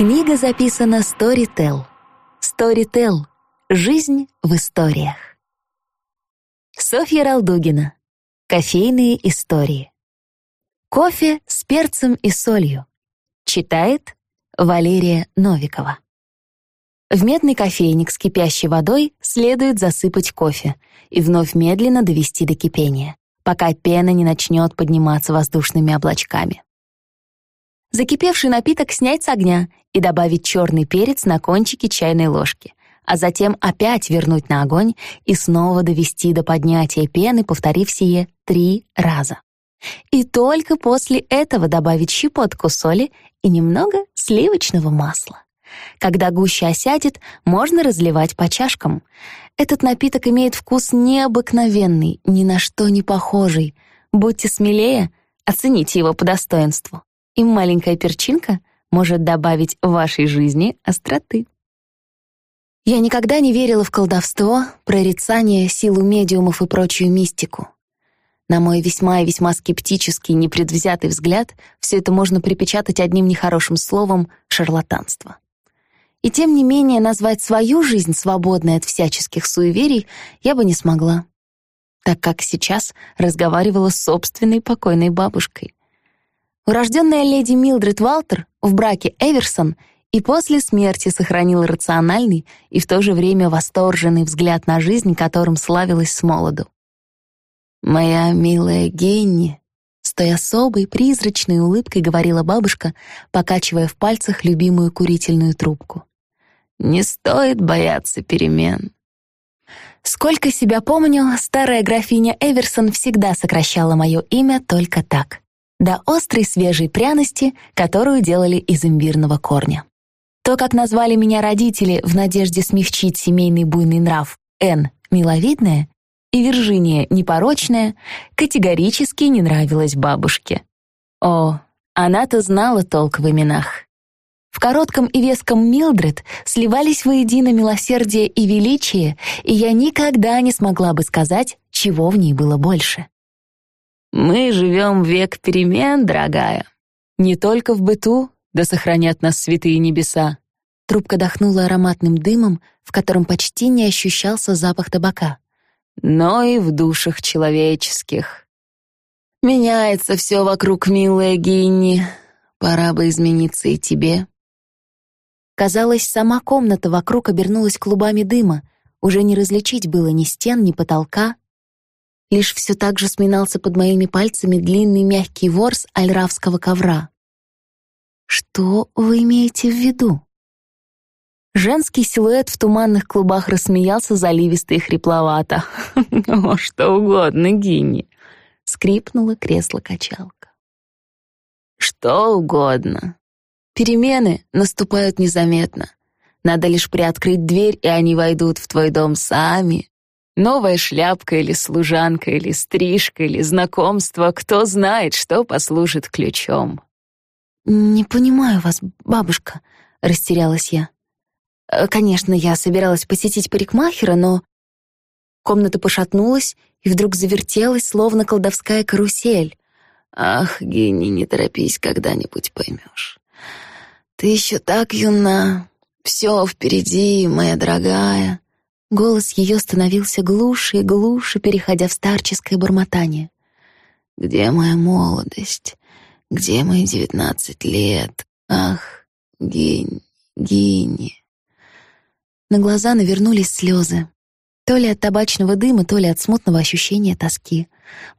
Книга записана Storytel. Storytel. Жизнь в историях. Софья Ралдугина. Кофейные истории. Кофе с перцем и солью. Читает Валерия Новикова. В медный кофейник с кипящей водой следует засыпать кофе и вновь медленно довести до кипения, пока пена не начнет подниматься воздушными облачками. Закипевший напиток снять с огня и добавить черный перец на кончике чайной ложки, а затем опять вернуть на огонь и снова довести до поднятия пены, повторив сие три раза. И только после этого добавить щепотку соли и немного сливочного масла. Когда гуща осядет, можно разливать по чашкам. Этот напиток имеет вкус необыкновенный, ни на что не похожий. Будьте смелее, оцените его по достоинству и маленькая перчинка может добавить вашей жизни остроты. Я никогда не верила в колдовство, прорицание, силу медиумов и прочую мистику. На мой весьма и весьма скептический, непредвзятый взгляд, все это можно припечатать одним нехорошим словом «шарлатанство». И тем не менее назвать свою жизнь свободной от всяческих суеверий я бы не смогла, так как сейчас разговаривала с собственной покойной бабушкой. Урожденная леди Милдред Валтер в браке Эверсон и после смерти сохранила рациональный и в то же время восторженный взгляд на жизнь, которым славилась с молоду. «Моя милая Генни», с той особой призрачной улыбкой говорила бабушка, покачивая в пальцах любимую курительную трубку. «Не стоит бояться перемен». Сколько себя помню, старая графиня Эверсон всегда сокращала мое имя только так до острой свежей пряности, которую делали из имбирного корня. То, как назвали меня родители в надежде смягчить семейный буйный нрав Н миловидная и Виржиния непорочная, категорически не нравилось бабушке. О, она-то знала толк в именах. В коротком и веском Милдред сливались воедино милосердие и величие, и я никогда не смогла бы сказать, чего в ней было больше. Мы живем век перемен, дорогая. Не только в быту, да сохранят нас святые небеса. Трубка дохнула ароматным дымом, в котором почти не ощущался запах табака. Но и в душах человеческих. Меняется все вокруг, милая Гинни. Пора бы измениться и тебе. Казалось, сама комната вокруг обернулась клубами дыма. Уже не различить было ни стен, ни потолка, Лишь все так же сминался под моими пальцами длинный мягкий ворс альравского ковра. Что вы имеете в виду? Женский силуэт в туманных клубах рассмеялся заливисто и хрипловато. «О, что угодно, Гинни!» — скрипнуло кресло-качалка. «Что угодно. Перемены наступают незаметно. Надо лишь приоткрыть дверь, и они войдут в твой дом сами, Новая шляпка или служанка, или стрижка, или знакомство, кто знает, что послужит ключом. «Не понимаю вас, бабушка», — растерялась я. «Э, «Конечно, я собиралась посетить парикмахера, но...» Комната пошатнулась и вдруг завертелась, словно колдовская карусель. «Ах, Генни, не торопись, когда-нибудь поймешь. Ты еще так юна, все впереди, моя дорогая». Голос ее становился глуше и глуше, переходя в старческое бормотание. «Где моя молодость? Где мои девятнадцать лет? Ах, гинь, гинь!» На глаза навернулись слезы. То ли от табачного дыма, то ли от смутного ощущения тоски.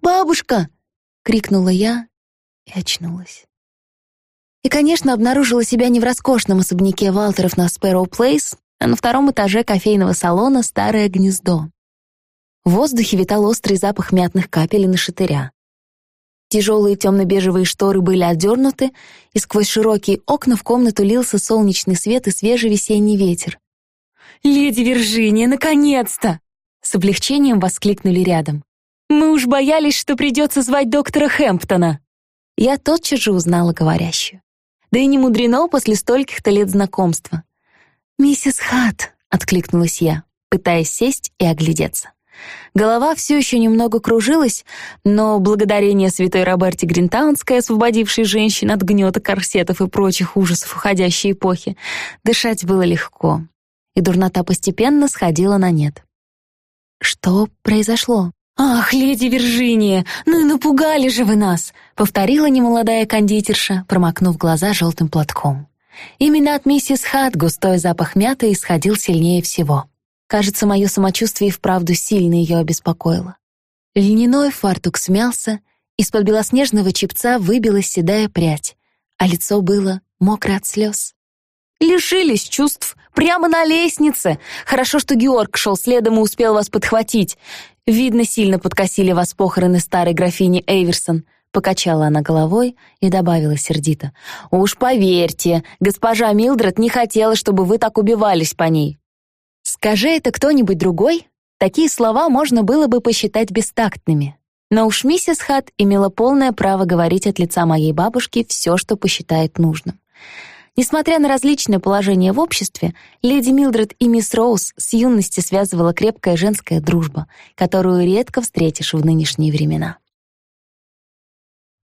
«Бабушка!» — крикнула я и очнулась. И, конечно, обнаружила себя не в роскошном особняке Валтеров на Спэроу Плейс, а на втором этаже кофейного салона старое гнездо. В воздухе витал острый запах мятных капель и нашатыря. Тяжелые темно-бежевые шторы были отдернуты, и сквозь широкие окна в комнату лился солнечный свет и свежий весенний ветер. «Леди Виржиния, наконец-то!» С облегчением воскликнули рядом. «Мы уж боялись, что придется звать доктора Хэмптона!» Я тотчас же узнала говорящую. Да и не мудрено после стольких-то лет знакомства. «Миссис Хат», — откликнулась я, пытаясь сесть и оглядеться. Голова все еще немного кружилась, но благодарение святой Роберте Гринтаунской, освободившей женщин от гнета корсетов и прочих ужасов уходящей эпохи, дышать было легко, и дурнота постепенно сходила на нет. Что произошло? «Ах, леди Виржиния, ну и напугали же вы нас!» — повторила немолодая кондитерша, промокнув глаза желтым платком. Именно от миссис Хат густой запах мяты исходил сильнее всего. Кажется, мое самочувствие и вправду сильно ее обеспокоило. Льняной фартук смялся, из-под белоснежного чепца выбилась седая прядь, а лицо было мокро от слез. «Лишились чувств прямо на лестнице! Хорошо, что Георг шел следом и успел вас подхватить. Видно, сильно подкосили вас похороны старой графини Эйверсон», Покачала она головой и добавила сердито. «Уж поверьте, госпожа Милдред не хотела, чтобы вы так убивались по ней». Скажи это кто-нибудь другой, такие слова можно было бы посчитать бестактными. Но уж миссис Хат имела полное право говорить от лица моей бабушки все, что посчитает нужным. Несмотря на различное положение в обществе, леди Милдред и мисс Роуз с юности связывала крепкая женская дружба, которую редко встретишь в нынешние времена.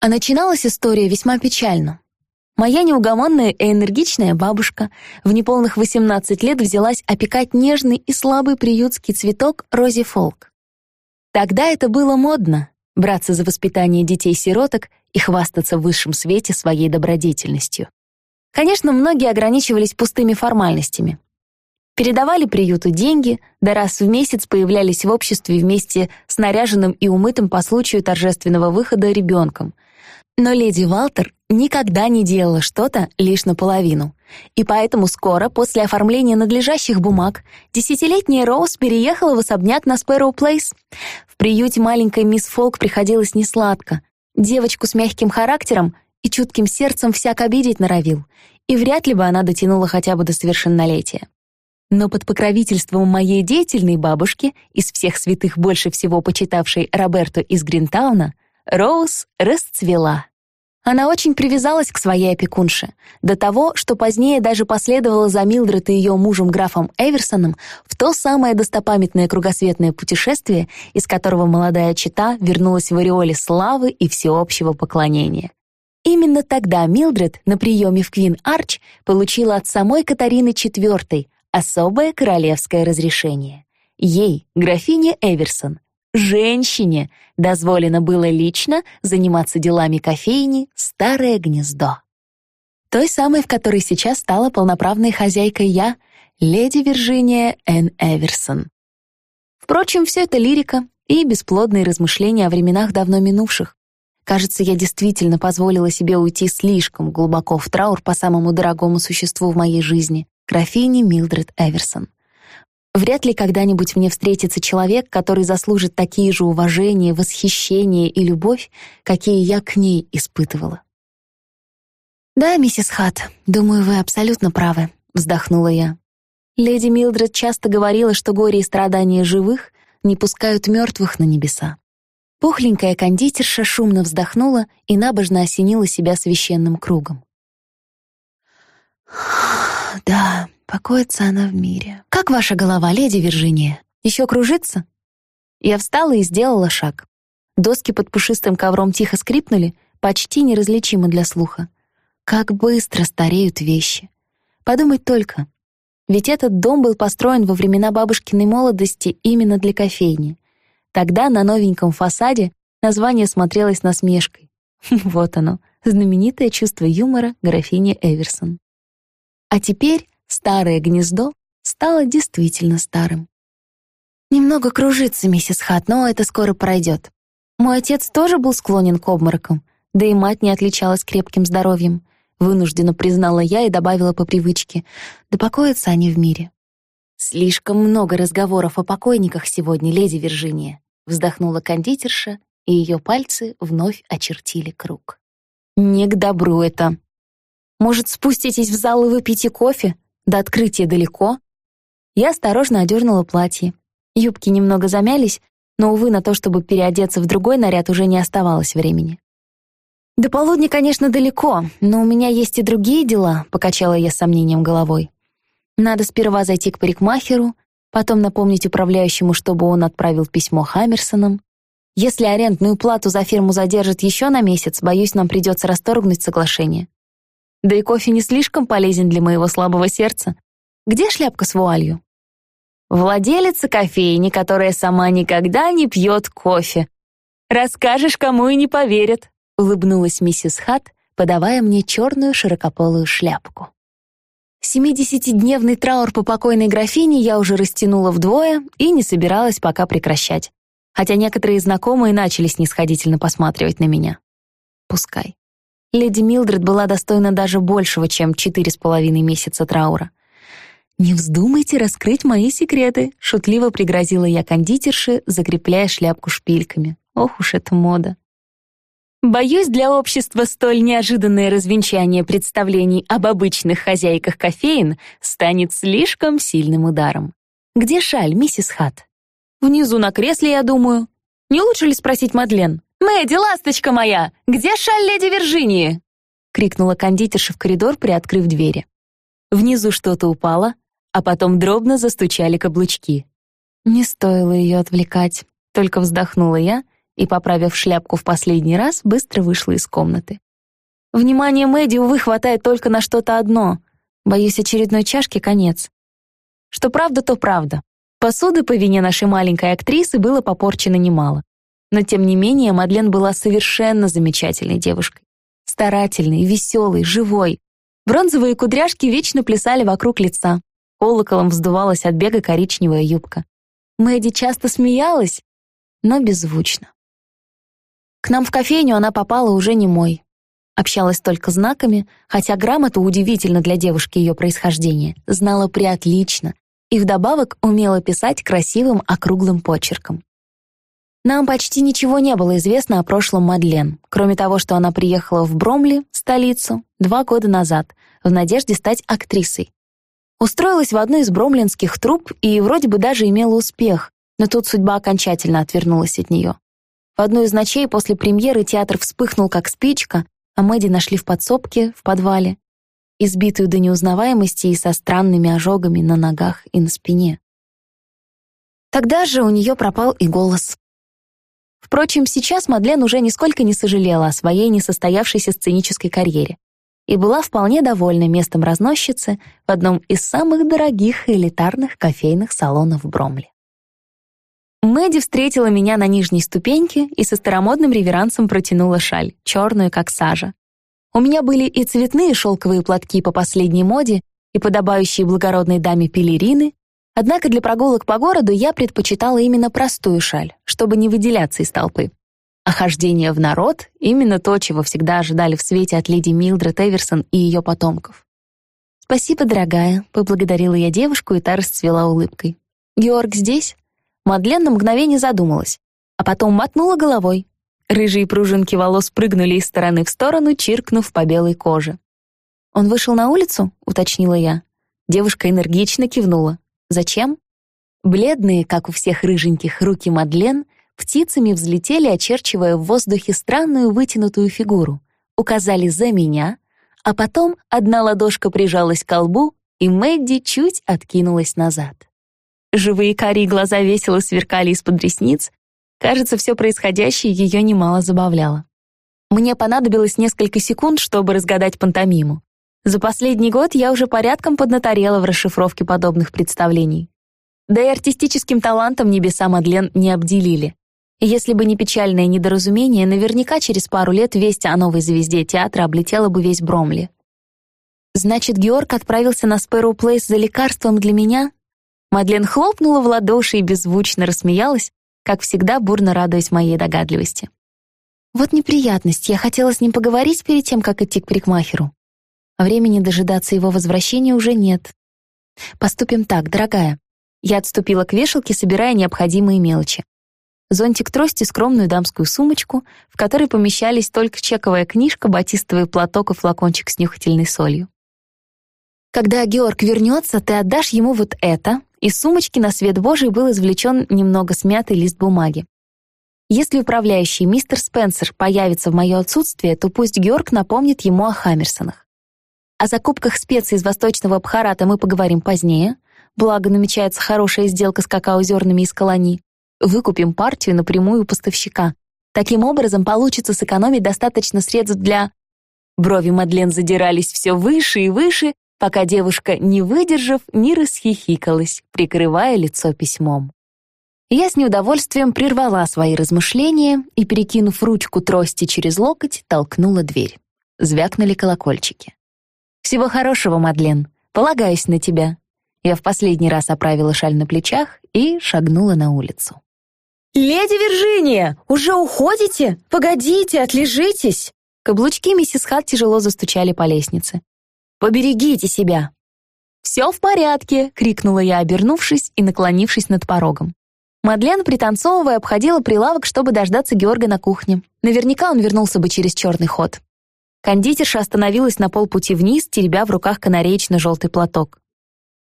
А начиналась история весьма печально. Моя неугомонная и энергичная бабушка в неполных 18 лет взялась опекать нежный и слабый приютский цветок Рози Фолк. Тогда это было модно — браться за воспитание детей-сироток и хвастаться в высшем свете своей добродетельностью. Конечно, многие ограничивались пустыми формальностями. Передавали приюту деньги, да раз в месяц появлялись в обществе вместе с наряженным и умытым по случаю торжественного выхода ребенком — но леди Валтер никогда не делала что-то лишь наполовину. И поэтому скоро, после оформления надлежащих бумаг, десятилетняя Роуз переехала в особняк на Спэроу Плейс. В приюте маленькой мисс Фолк приходилось несладко. Девочку с мягким характером и чутким сердцем всяк обидеть норовил, и вряд ли бы она дотянула хотя бы до совершеннолетия. Но под покровительством моей деятельной бабушки, из всех святых больше всего почитавшей Роберту из Гринтауна, Роуз расцвела. Она очень привязалась к своей опекунше, до того, что позднее даже последовала за Милдред и ее мужем графом Эверсоном в то самое достопамятное кругосветное путешествие, из которого молодая чита вернулась в ореоле славы и всеобщего поклонения. Именно тогда Милдред на приеме в Квин-Арч получила от самой Катарины IV особое королевское разрешение. Ей, графине Эверсон, женщине дозволено было лично заниматься делами кофейни «Старое гнездо». Той самой, в которой сейчас стала полноправной хозяйкой я, леди Виржиния Н. Эверсон. Впрочем, все это лирика и бесплодные размышления о временах давно минувших. Кажется, я действительно позволила себе уйти слишком глубоко в траур по самому дорогому существу в моей жизни — графине Милдред Эверсон. Вряд ли когда-нибудь мне встретится человек, который заслужит такие же уважения, восхищение и любовь, какие я к ней испытывала. «Да, миссис Хат, думаю, вы абсолютно правы», — вздохнула я. Леди Милдред часто говорила, что горе и страдания живых не пускают мертвых на небеса. Пухленькая кондитерша шумно вздохнула и набожно осенила себя священным кругом. «Да, Покоится она в мире. Как ваша голова, леди Виржиния? Еще кружится? Я встала и сделала шаг. Доски под пушистым ковром тихо скрипнули, почти неразличимы для слуха. Как быстро стареют вещи. Подумать только. Ведь этот дом был построен во времена бабушкиной молодости именно для кофейни. Тогда на новеньком фасаде название смотрелось насмешкой. Вот оно, знаменитое чувство юмора графини Эверсон. А теперь Старое гнездо стало действительно старым. Немного кружится миссис Хат, но это скоро пройдет. Мой отец тоже был склонен к обморокам, да и мать не отличалась крепким здоровьем. Вынужденно признала я и добавила по привычке, да покоятся они в мире. «Слишком много разговоров о покойниках сегодня, леди Виржиния», вздохнула кондитерша, и ее пальцы вновь очертили круг. «Не к добру это. Может, спуститесь в зал и выпейте кофе? До открытия далеко. Я осторожно одернула платье. Юбки немного замялись, но, увы, на то, чтобы переодеться в другой наряд, уже не оставалось времени. «До полудня, конечно, далеко, но у меня есть и другие дела», — покачала я с сомнением головой. «Надо сперва зайти к парикмахеру, потом напомнить управляющему, чтобы он отправил письмо Хаммерсонам. Если арендную плату за фирму задержат еще на месяц, боюсь, нам придется расторгнуть соглашение. Да и кофе не слишком полезен для моего слабого сердца. Где шляпка с вуалью? Владелица кофейни, которая сама никогда не пьет кофе. Расскажешь, кому и не поверят, улыбнулась миссис Хат, подавая мне черную широкополую шляпку. Семидесятидневный траур по покойной графине я уже растянула вдвое и не собиралась пока прекращать. Хотя некоторые знакомые начали снисходительно посматривать на меня. Пускай. Леди Милдред была достойна даже большего, чем четыре с половиной месяца траура. «Не вздумайте раскрыть мои секреты», — шутливо пригрозила я кондитерше, закрепляя шляпку шпильками. Ох уж эта мода. Боюсь, для общества столь неожиданное развенчание представлений об обычных хозяйках кофеин станет слишком сильным ударом. Где шаль, миссис Хат? Внизу на кресле, я думаю. Не лучше ли спросить Мадлен? «Мэдди, ласточка моя, где шаль леди Виржинии?» — крикнула кондитерша в коридор, приоткрыв двери. Внизу что-то упало, а потом дробно застучали каблучки. Не стоило ее отвлекать, только вздохнула я и, поправив шляпку в последний раз, быстро вышла из комнаты. Внимание Мэдди, увы, хватает только на что-то одно. Боюсь, очередной чашки конец. Что правда, то правда. Посуды по вине нашей маленькой актрисы было попорчено немало. Но тем не менее Мадлен была совершенно замечательной девушкой. Старательной, веселой, живой. Бронзовые кудряшки вечно плясали вокруг лица. Колоколом вздувалась от бега коричневая юбка. Мэдди часто смеялась, но беззвучно. К нам в кофейню она попала уже не мой. Общалась только знаками, хотя грамоту, удивительно для девушки ее происхождения, знала приотлично и вдобавок умела писать красивым округлым почерком. Нам почти ничего не было известно о прошлом Мадлен, кроме того, что она приехала в Бромли, столицу, два года назад, в надежде стать актрисой. Устроилась в одну из бромлинских труп и вроде бы даже имела успех, но тут судьба окончательно отвернулась от нее. В одну из ночей после премьеры театр вспыхнул как спичка, а Мэдди нашли в подсобке, в подвале, избитую до неузнаваемости и со странными ожогами на ногах и на спине. Тогда же у нее пропал и голос. Впрочем, сейчас Мадлен уже нисколько не сожалела о своей несостоявшейся сценической карьере и была вполне довольна местом разносчицы в одном из самых дорогих и элитарных кофейных салонов Бромли. Мэдди встретила меня на нижней ступеньке и со старомодным реверансом протянула шаль, черную, как сажа. У меня были и цветные шелковые платки по последней моде, и подобающие благородной даме пелерины, Однако для прогулок по городу я предпочитала именно простую шаль, чтобы не выделяться из толпы. А хождение в народ — именно то, чего всегда ожидали в свете от леди Милдред Эверсон и ее потомков. «Спасибо, дорогая», — поблагодарила я девушку, и та расцвела улыбкой. «Георг здесь?» Мадлен на мгновение задумалась, а потом мотнула головой. Рыжие пружинки волос прыгнули из стороны в сторону, чиркнув по белой коже. «Он вышел на улицу?» — уточнила я. Девушка энергично кивнула. Зачем? Бледные, как у всех рыженьких, руки Мадлен птицами взлетели, очерчивая в воздухе странную вытянутую фигуру, указали за меня, а потом одна ладошка прижалась к колбу, и Мэдди чуть откинулась назад. Живые карие глаза весело сверкали из-под ресниц. Кажется, все происходящее ее немало забавляло. Мне понадобилось несколько секунд, чтобы разгадать пантомиму. За последний год я уже порядком поднаторела в расшифровке подобных представлений. Да и артистическим талантом небеса Мадлен не обделили. если бы не печальное недоразумение, наверняка через пару лет весть о новой звезде театра облетела бы весь Бромли. Значит, Георг отправился на Спэроу Плейс за лекарством для меня? Мадлен хлопнула в ладоши и беззвучно рассмеялась, как всегда бурно радуясь моей догадливости. Вот неприятность, я хотела с ним поговорить перед тем, как идти к парикмахеру. А времени дожидаться его возвращения уже нет. Поступим так, дорогая. Я отступила к вешалке, собирая необходимые мелочи. Зонтик трости, скромную дамскую сумочку, в которой помещались только чековая книжка, батистовый платок и флакончик с нюхательной солью. Когда Георг вернется, ты отдашь ему вот это. Из сумочки на свет Божий был извлечен немного смятый лист бумаги. Если управляющий мистер Спенсер появится в мое отсутствие, то пусть Георг напомнит ему о Хаммерсонах. О закупках специй из Восточного Бхарата мы поговорим позднее. благо намечается хорошая сделка с какао-зернами из колони. Выкупим партию напрямую у поставщика. Таким образом, получится сэкономить достаточно средств для... Брови Мадлен задирались все выше и выше, пока девушка, не выдержав, не расхихикалась, прикрывая лицо письмом. Я с неудовольствием прервала свои размышления и, перекинув ручку трости через локоть, толкнула дверь. Звякнули колокольчики. «Всего хорошего, Мадлен. Полагаюсь на тебя». Я в последний раз оправила шаль на плечах и шагнула на улицу. «Леди Виржиния, уже уходите? Погодите, отлежитесь!» Каблучки миссис Хат тяжело застучали по лестнице. «Поберегите себя!» «Все в порядке!» — крикнула я, обернувшись и наклонившись над порогом. Мадлен, пританцовывая, обходила прилавок, чтобы дождаться Георга на кухне. Наверняка он вернулся бы через черный ход. Кондитерша остановилась на полпути вниз, теребя в руках канареечно-желтый платок.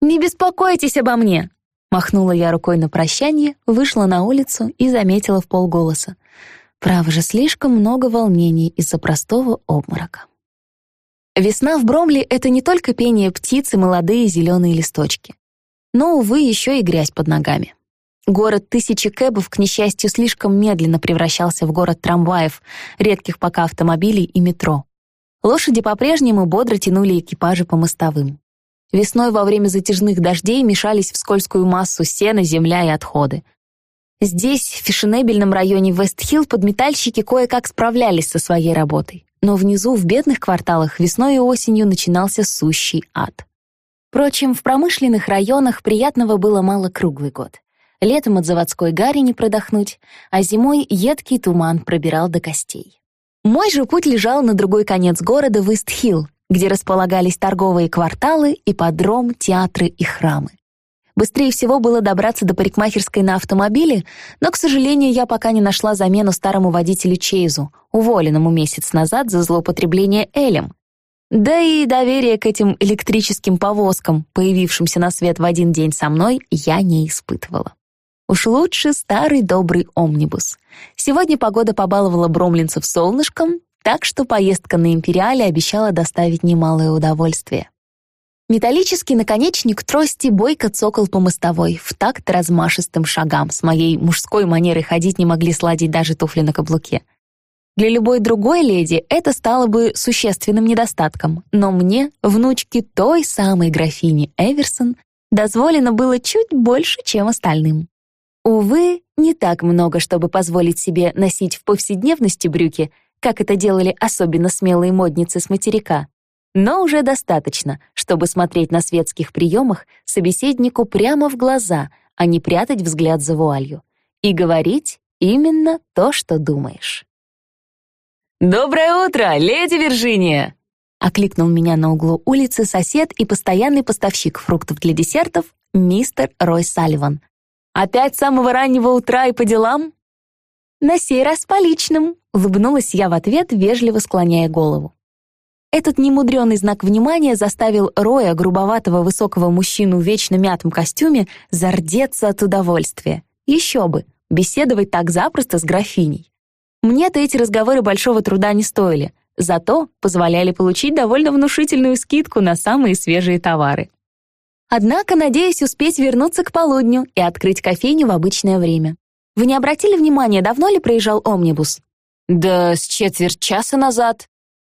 «Не беспокойтесь обо мне!» Махнула я рукой на прощание, вышла на улицу и заметила в полголоса. Право же, слишком много волнений из-за простого обморока. Весна в Бромли — это не только пение птиц и молодые зеленые листочки. Но, увы, еще и грязь под ногами. Город тысячи кэбов, к несчастью, слишком медленно превращался в город трамваев, редких пока автомобилей и метро. Лошади по-прежнему бодро тянули экипажи по мостовым. Весной во время затяжных дождей мешались в скользкую массу сена, земля и отходы. Здесь, в фешенебельном районе Вест-Хилл, подметальщики кое-как справлялись со своей работой. Но внизу, в бедных кварталах, весной и осенью начинался сущий ад. Впрочем, в промышленных районах приятного было мало круглый год. Летом от заводской гари не продохнуть, а зимой едкий туман пробирал до костей. Мой же путь лежал на другой конец города, в Ист-Хилл, где располагались торговые кварталы, ипподром, театры и храмы. Быстрее всего было добраться до парикмахерской на автомобиле, но, к сожалению, я пока не нашла замену старому водителю Чейзу, уволенному месяц назад за злоупотребление Элем. Да и доверие к этим электрическим повозкам, появившимся на свет в один день со мной, я не испытывала. Уж лучше старый добрый омнибус. Сегодня погода побаловала бромлинцев солнышком, так что поездка на Империале обещала доставить немалое удовольствие. Металлический наконечник трости бойко цокал по мостовой, в такт размашистым шагам. С моей мужской манерой ходить не могли сладить даже туфли на каблуке. Для любой другой леди это стало бы существенным недостатком, но мне, внучке той самой графини Эверсон, дозволено было чуть больше, чем остальным. Увы, не так много, чтобы позволить себе носить в повседневности брюки — как это делали особенно смелые модницы с материка, но уже достаточно, чтобы смотреть на светских приемах собеседнику прямо в глаза, а не прятать взгляд за вуалью, и говорить именно то, что думаешь. «Доброе утро, леди Виржиния!» окликнул меня на углу улицы сосед и постоянный поставщик фруктов для десертов мистер Рой Салливан. «Опять с самого раннего утра и по делам?» «На сей раз по личным», — улыбнулась я в ответ, вежливо склоняя голову. Этот немудрённый знак внимания заставил Роя, грубоватого высокого мужчину в вечно мятом костюме, зардеться от удовольствия. Еще бы, беседовать так запросто с графиней. Мне-то эти разговоры большого труда не стоили, зато позволяли получить довольно внушительную скидку на самые свежие товары. Однако надеюсь успеть вернуться к полудню и открыть кофейню в обычное время. Вы не обратили внимания, давно ли проезжал омнибус?» «Да с четверть часа назад».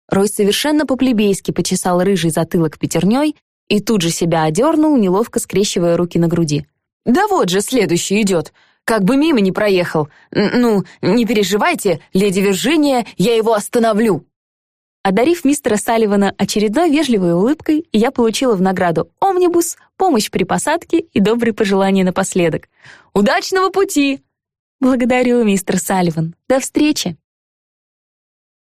Рой совершенно по-плебейски почесал рыжий затылок пятерней и тут же себя одернул, неловко скрещивая руки на груди. «Да вот же, следующий идет. Как бы мимо не проехал. Ну, не переживайте, леди Виржиния, я его остановлю». Одарив мистера Салливана очередной вежливой улыбкой, я получила в награду омнибус, помощь при посадке и добрые пожелания напоследок. «Удачного пути!» «Благодарю, мистер Салливан. До встречи!»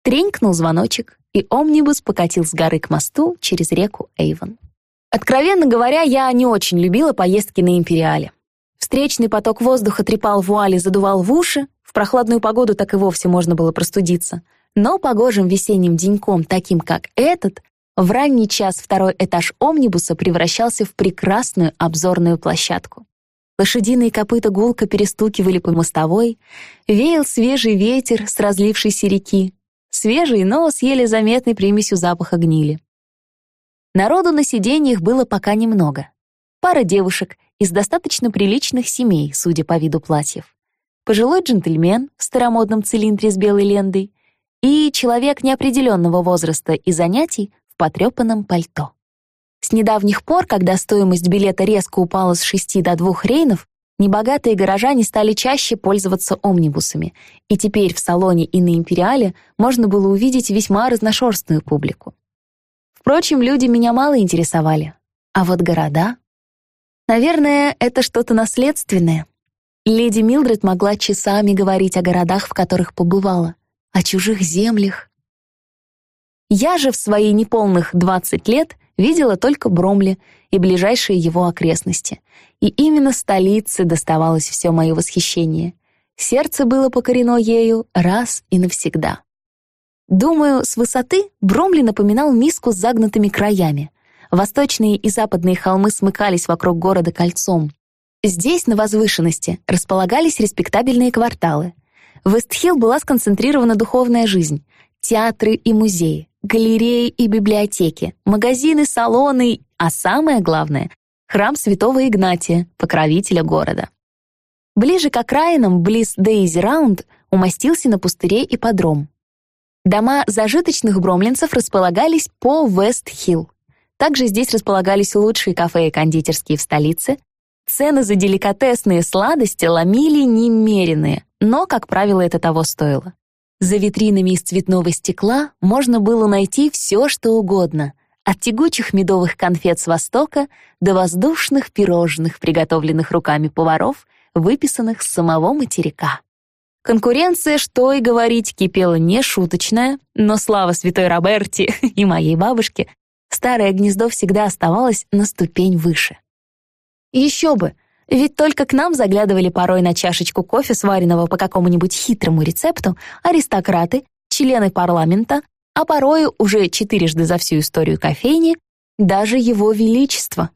Тренькнул звоночек, и омнибус покатил с горы к мосту через реку Эйвон. Откровенно говоря, я не очень любила поездки на Империале. Встречный поток воздуха трепал вуали, задувал в уши, в прохладную погоду так и вовсе можно было простудиться. Но погожим весенним деньком, таким как этот, в ранний час второй этаж омнибуса превращался в прекрасную обзорную площадку. Лошадиные копыта гулко перестукивали по мостовой, веял свежий ветер с разлившейся реки, свежий, но с еле заметной примесью запаха гнили. Народу на сиденьях было пока немного. пара девушек из достаточно приличных семей, судя по виду платьев, пожилой джентльмен в старомодном цилиндре с белой лендой и человек неопределенного возраста и занятий в потрепанном пальто. С недавних пор, когда стоимость билета резко упала с 6 до 2 рейнов, небогатые горожане стали чаще пользоваться омнибусами, и теперь в салоне и на Империале можно было увидеть весьма разношерстную публику. Впрочем, люди меня мало интересовали, а вот города... Наверное, это что-то наследственное. Леди Милдред могла часами говорить о городах, в которых побывала, о чужих землях. Я же в свои неполных 20 лет видела только Бромли и ближайшие его окрестности. И именно столице доставалось все мое восхищение. Сердце было покорено ею раз и навсегда. Думаю, с высоты Бромли напоминал миску с загнутыми краями. Восточные и западные холмы смыкались вокруг города кольцом. Здесь, на возвышенности, располагались респектабельные кварталы. В Эстхилл была сконцентрирована духовная жизнь, театры и музеи, галереи и библиотеки, магазины, салоны, а самое главное — храм святого Игнатия, покровителя города. Ближе к окраинам, близ Дейзи Раунд, умостился на пустыре и подром. Дома зажиточных бромлинцев располагались по Вест-Хилл. Также здесь располагались лучшие кафе и кондитерские в столице. Цены за деликатесные сладости ломили немеренные, но, как правило, это того стоило. За витринами из цветного стекла можно было найти все, что угодно, от тягучих медовых конфет с Востока до воздушных пирожных, приготовленных руками поваров, выписанных с самого материка. Конкуренция, что и говорить, кипела не шуточная, но слава святой Роберти и моей бабушке, старое гнездо всегда оставалось на ступень выше. Еще бы, ведь только к нам заглядывали порой на чашечку кофе, сваренного по какому-нибудь хитрому рецепту, аристократы, члены парламента, а порою уже четырежды за всю историю кофейни, даже его величество.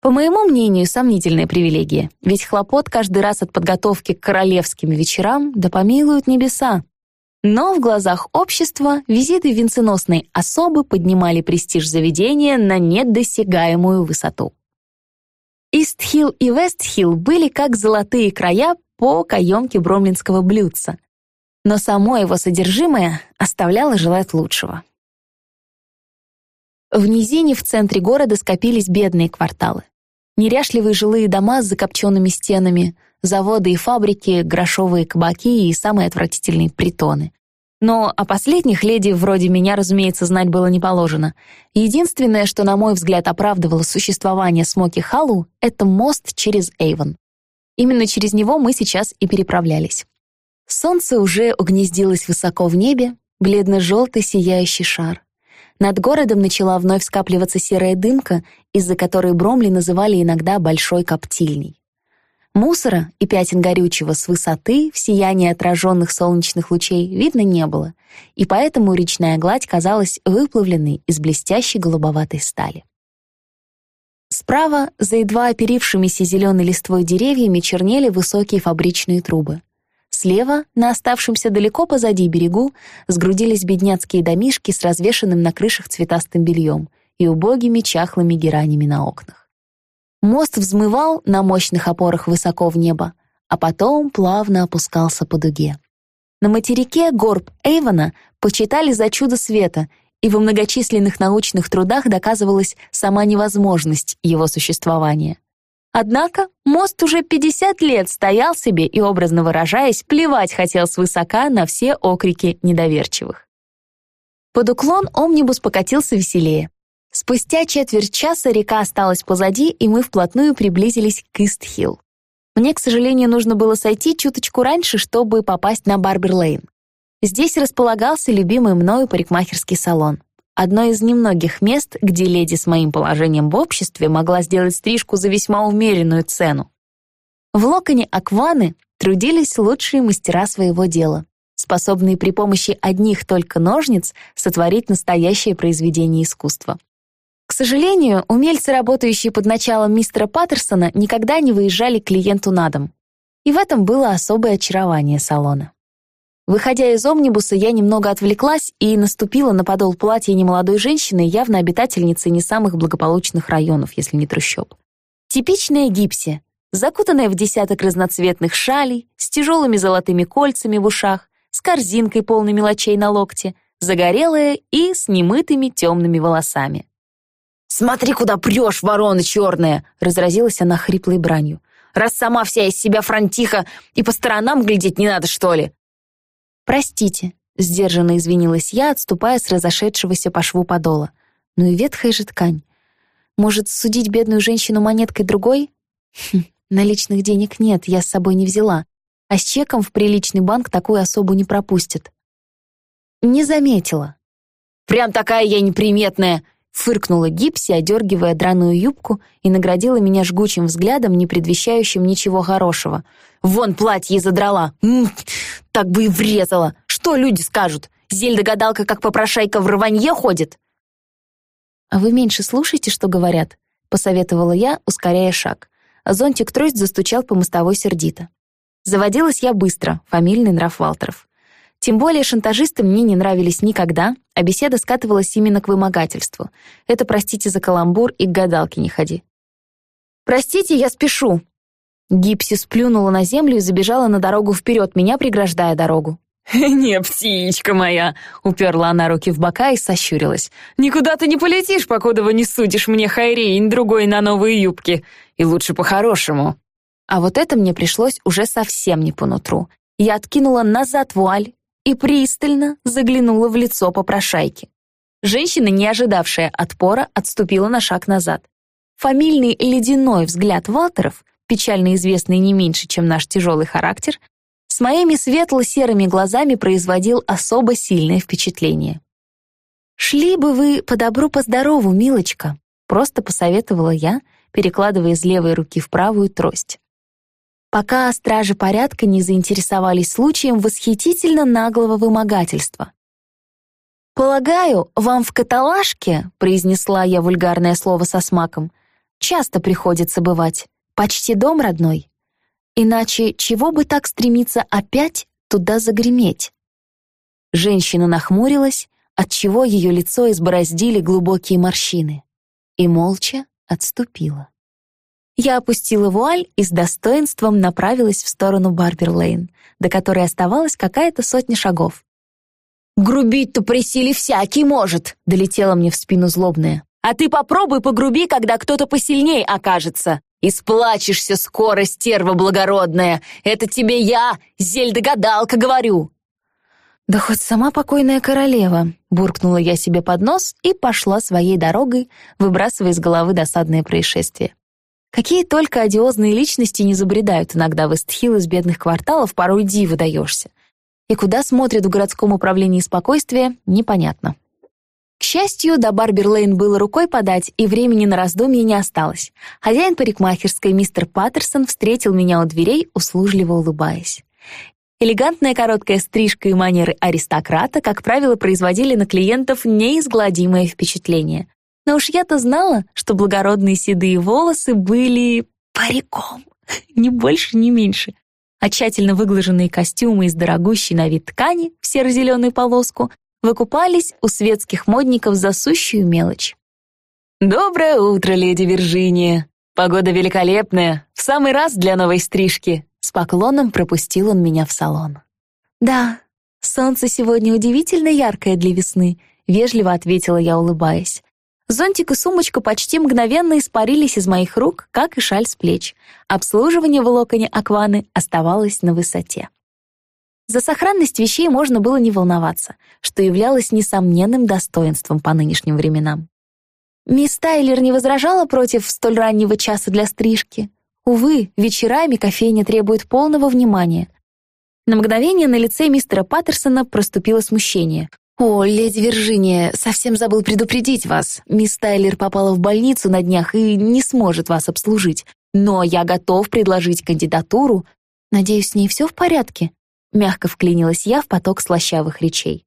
По моему мнению, сомнительная привилегия, ведь хлопот каждый раз от подготовки к королевским вечерам да помилуют небеса. Но в глазах общества визиты венценосной особы поднимали престиж заведения на недосягаемую высоту. Ист-Хилл и Вест-Хилл были как золотые края по каемке бромлинского блюдца, но само его содержимое оставляло желать лучшего. В низине в центре города скопились бедные кварталы. Неряшливые жилые дома с закопченными стенами, заводы и фабрики, грошовые кабаки и самые отвратительные притоны. Но о последних леди вроде меня, разумеется, знать было не положено. Единственное, что, на мой взгляд, оправдывало существование Смоки Халлу, это мост через Эйвон. Именно через него мы сейчас и переправлялись. Солнце уже угнездилось высоко в небе, бледно-желтый сияющий шар. Над городом начала вновь скапливаться серая дымка, из-за которой Бромли называли иногда «большой коптильней». Мусора и пятен горючего с высоты в сиянии отраженных солнечных лучей видно не было, и поэтому речная гладь казалась выплавленной из блестящей голубоватой стали. Справа, за едва оперившимися зеленой листвой деревьями, чернели высокие фабричные трубы. Слева, на оставшемся далеко позади берегу, сгрудились бедняцкие домишки с развешанным на крышах цветастым бельем и убогими чахлыми геранями на окнах. Мост взмывал на мощных опорах высоко в небо, а потом плавно опускался по дуге. На материке горб Эйвона почитали за чудо света, и во многочисленных научных трудах доказывалась сама невозможность его существования. Однако мост уже 50 лет стоял себе и, образно выражаясь, плевать хотел свысока на все окрики недоверчивых. Под уклон омнибус покатился веселее. Спустя четверть часа река осталась позади, и мы вплотную приблизились к Ист-Хилл. Мне, к сожалению, нужно было сойти чуточку раньше, чтобы попасть на Барбер-Лейн. Здесь располагался любимый мною парикмахерский салон. Одно из немногих мест, где леди с моим положением в обществе могла сделать стрижку за весьма умеренную цену. В локоне Акваны трудились лучшие мастера своего дела, способные при помощи одних только ножниц сотворить настоящее произведение искусства. К сожалению, умельцы, работающие под началом мистера Паттерсона, никогда не выезжали клиенту на дом. И в этом было особое очарование салона. Выходя из омнибуса, я немного отвлеклась и наступила на подол платья немолодой женщины, явно обитательницы не самых благополучных районов, если не трущоб. Типичная гипси, закутанная в десяток разноцветных шалей, с тяжелыми золотыми кольцами в ушах, с корзинкой полной мелочей на локте, загорелая и с немытыми темными волосами. «Смотри, куда прешь, ворона черная!» — разразилась она хриплой бранью. «Раз сама вся из себя фронтиха, и по сторонам глядеть не надо, что ли?» «Простите», — сдержанно извинилась я, отступая с разошедшегося по шву подола. «Ну и ветхая же ткань. Может, судить бедную женщину монеткой другой? Хм, наличных денег нет, я с собой не взяла. А с чеком в приличный банк такую особу не пропустят». «Не заметила». «Прям такая я неприметная!» Фыркнула Гипси, одергивая драную юбку, и наградила меня жгучим взглядом, не предвещающим ничего хорошего. «Вон платье задрала! М -м, так бы и врезала! Что люди скажут? Зельда-гадалка как попрошайка в рванье ходит?» «А вы меньше слушайте, что говорят», — посоветовала я, ускоряя шаг. Зонтик-трость застучал по мостовой сердито. Заводилась я быстро, фамильный нрав Валтеров. Тем более шантажисты мне не нравились никогда, а беседа скатывалась именно к вымогательству. Это, простите за каламбур, и к гадалке не ходи. «Простите, я спешу!» Гипси сплюнула на землю и забежала на дорогу вперед, меня преграждая дорогу. «Не, птичка моя!» — уперла она руки в бока и сощурилась. «Никуда ты не полетишь, покуда не ссудишь мне хайрейм другой на новые юбки. И лучше по-хорошему». А вот это мне пришлось уже совсем не по нутру. Я откинула назад вуаль, и пристально заглянула в лицо попрошайки. Женщина, не ожидавшая отпора, отступила на шаг назад. Фамильный ледяной взгляд Валтеров, печально известный не меньше, чем наш тяжелый характер, с моими светло-серыми глазами производил особо сильное впечатление. «Шли бы вы по добру, по милочка», просто посоветовала я, перекладывая из левой руки в правую трость пока стражи порядка не заинтересовались случаем восхитительно наглого вымогательства. «Полагаю, вам в каталажке, — произнесла я вульгарное слово со смаком, — часто приходится бывать, почти дом родной. Иначе чего бы так стремиться опять туда загреметь?» Женщина нахмурилась, отчего ее лицо избороздили глубокие морщины, и молча отступила. Я опустила вуаль и с достоинством направилась в сторону Барбер-Лейн, до которой оставалась какая-то сотня шагов. «Грубить-то при силе всякий может», — долетела мне в спину злобная. «А ты попробуй погруби, когда кто-то посильней окажется. Исплачешься скоро, стерва благородная. Это тебе я, зельдогадалка, говорю». «Да хоть сама покойная королева», — буркнула я себе под нос и пошла своей дорогой, выбрасывая из головы досадное происшествие. Какие только одиозные личности не забредают иногда в Эстхилл из бедных кварталов, порой диву даешься. И куда смотрят в городском управлении спокойствия, непонятно. К счастью, до Барбер-Лейн было рукой подать, и времени на раздумье не осталось. Хозяин парикмахерской мистер Паттерсон встретил меня у дверей, услужливо улыбаясь. Элегантная короткая стрижка и манеры аристократа, как правило, производили на клиентов неизгладимое впечатление. Но уж я-то знала, что благородные седые волосы были париком, ни больше, ни меньше. А тщательно выглаженные костюмы из дорогущей на вид ткани в серо-зеленую полоску выкупались у светских модников за сущую мелочь. «Доброе утро, леди Виржиния! Погода великолепная, в самый раз для новой стрижки!» С поклоном пропустил он меня в салон. «Да, солнце сегодня удивительно яркое для весны», — вежливо ответила я, улыбаясь. Зонтик и сумочка почти мгновенно испарились из моих рук, как и шаль с плеч. Обслуживание в локоне Акваны оставалось на высоте. За сохранность вещей можно было не волноваться, что являлось несомненным достоинством по нынешним временам. Мисс Тайлер не возражала против столь раннего часа для стрижки. Увы, вечерами кофейня требует полного внимания. На мгновение на лице мистера Паттерсона проступило смущение. «О, леди Виржиния, совсем забыл предупредить вас. Мисс Тайлер попала в больницу на днях и не сможет вас обслужить. Но я готов предложить кандидатуру. Надеюсь, с ней все в порядке?» Мягко вклинилась я в поток слащавых речей.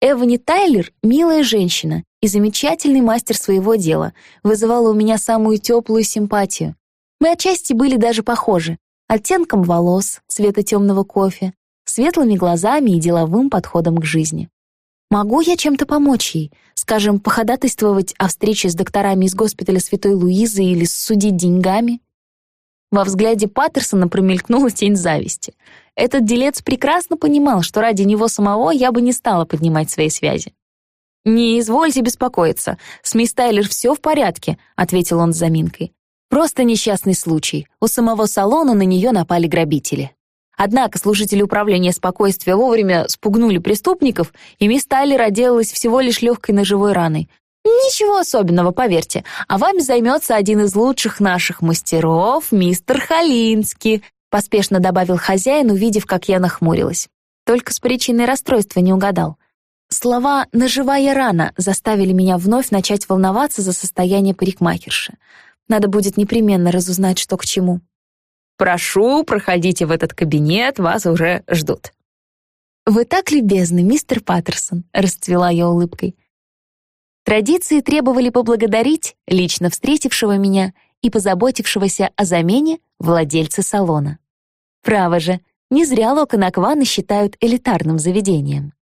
Эвани Тайлер — милая женщина и замечательный мастер своего дела, вызывала у меня самую теплую симпатию. Мы отчасти были даже похожи. Оттенком волос, цвета темного кофе, светлыми глазами и деловым подходом к жизни. Могу я чем-то помочь ей? Скажем, походатайствовать о встрече с докторами из госпиталя Святой Луизы или судить деньгами? Во взгляде Паттерсона промелькнула тень зависти. Этот делец прекрасно понимал, что ради него самого я бы не стала поднимать свои связи. «Не извольте беспокоиться, с мисс Тайлер все в порядке», — ответил он с заминкой. «Просто несчастный случай. У самого салона на нее напали грабители». Однако служители управления спокойствия вовремя спугнули преступников, и мисс Тайлер отделалась всего лишь легкой ножевой раной. «Ничего особенного, поверьте. А вами займется один из лучших наших мастеров, мистер Халинский», поспешно добавил хозяин, увидев, как я нахмурилась. Только с причиной расстройства не угадал. Слова «ножевая рана» заставили меня вновь начать волноваться за состояние парикмахерши. Надо будет непременно разузнать, что к чему. «Прошу, проходите в этот кабинет, вас уже ждут». «Вы так любезны, мистер Паттерсон», — расцвела я улыбкой. Традиции требовали поблагодарить лично встретившего меня и позаботившегося о замене владельца салона. Право же, не зря Локонакваны считают элитарным заведением.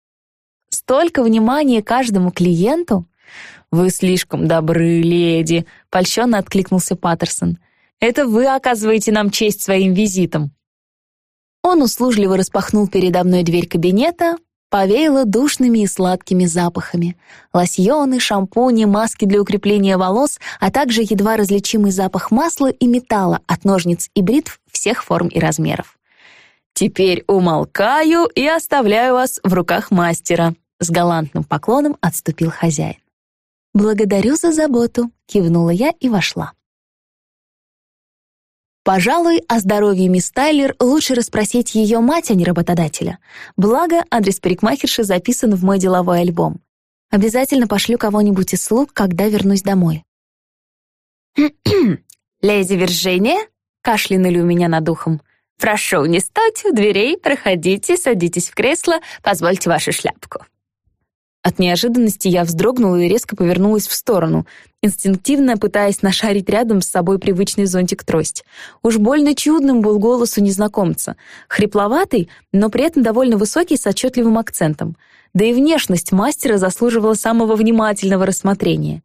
Столько внимания каждому клиенту? «Вы слишком добры, леди», — польщенно откликнулся Паттерсон. Это вы оказываете нам честь своим визитом». Он услужливо распахнул передо мной дверь кабинета, повеяло душными и сладкими запахами. Лосьоны, шампуни, маски для укрепления волос, а также едва различимый запах масла и металла от ножниц и бритв всех форм и размеров. «Теперь умолкаю и оставляю вас в руках мастера», с галантным поклоном отступил хозяин. «Благодарю за заботу», — кивнула я и вошла. Пожалуй, о здоровье мисс Тайлер лучше расспросить ее мать, а не работодателя. Благо, адрес парикмахерши записан в мой деловой альбом. Обязательно пошлю кого-нибудь из слуг, когда вернусь домой. «Леди Виржиния?» — кашлянули у меня над ухом. «Прошу, не стойте у дверей, проходите, садитесь в кресло, позвольте вашу шляпку». От неожиданности я вздрогнула и резко повернулась в сторону, инстинктивно пытаясь нашарить рядом с собой привычный зонтик-трость. Уж больно чудным был голос у незнакомца. Хрипловатый, но при этом довольно высокий с отчетливым акцентом. Да и внешность мастера заслуживала самого внимательного рассмотрения.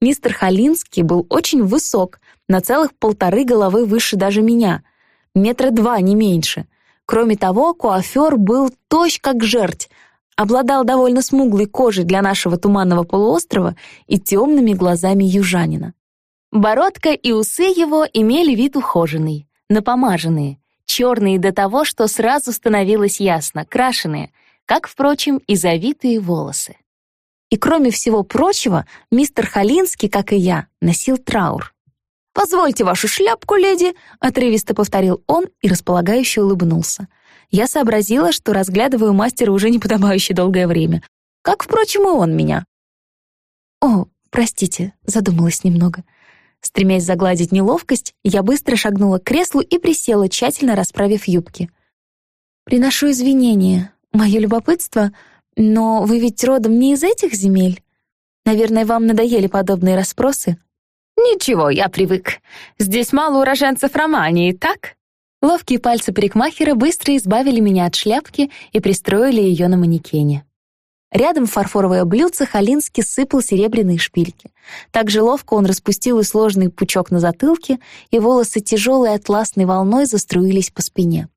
Мистер Халинский был очень высок, на целых полторы головы выше даже меня. Метра два, не меньше. Кроме того, куафер был тощ как жерть, обладал довольно смуглой кожей для нашего туманного полуострова и темными глазами южанина. Бородка и усы его имели вид ухоженный, напомаженные, черные до того, что сразу становилось ясно, крашеные, как, впрочем, и завитые волосы. И кроме всего прочего, мистер Халинский, как и я, носил траур. «Позвольте вашу шляпку, леди», — отрывисто повторил он и располагающе улыбнулся — я сообразила, что разглядываю мастера уже неподобающе долгое время. Как, впрочем, и он меня. «О, простите», — задумалась немного. Стремясь загладить неловкость, я быстро шагнула к креслу и присела, тщательно расправив юбки. «Приношу извинения. Мое любопытство, но вы ведь родом не из этих земель? Наверное, вам надоели подобные расспросы?» «Ничего, я привык. Здесь мало уроженцев Романии, так?» Ловкие пальцы парикмахера быстро избавили меня от шляпки и пристроили ее на манекене. Рядом фарфоровое блюдце Халинский сыпал серебряные шпильки. Так же ловко он распустил и сложный пучок на затылке, и волосы тяжелой атласной волной заструились по спине.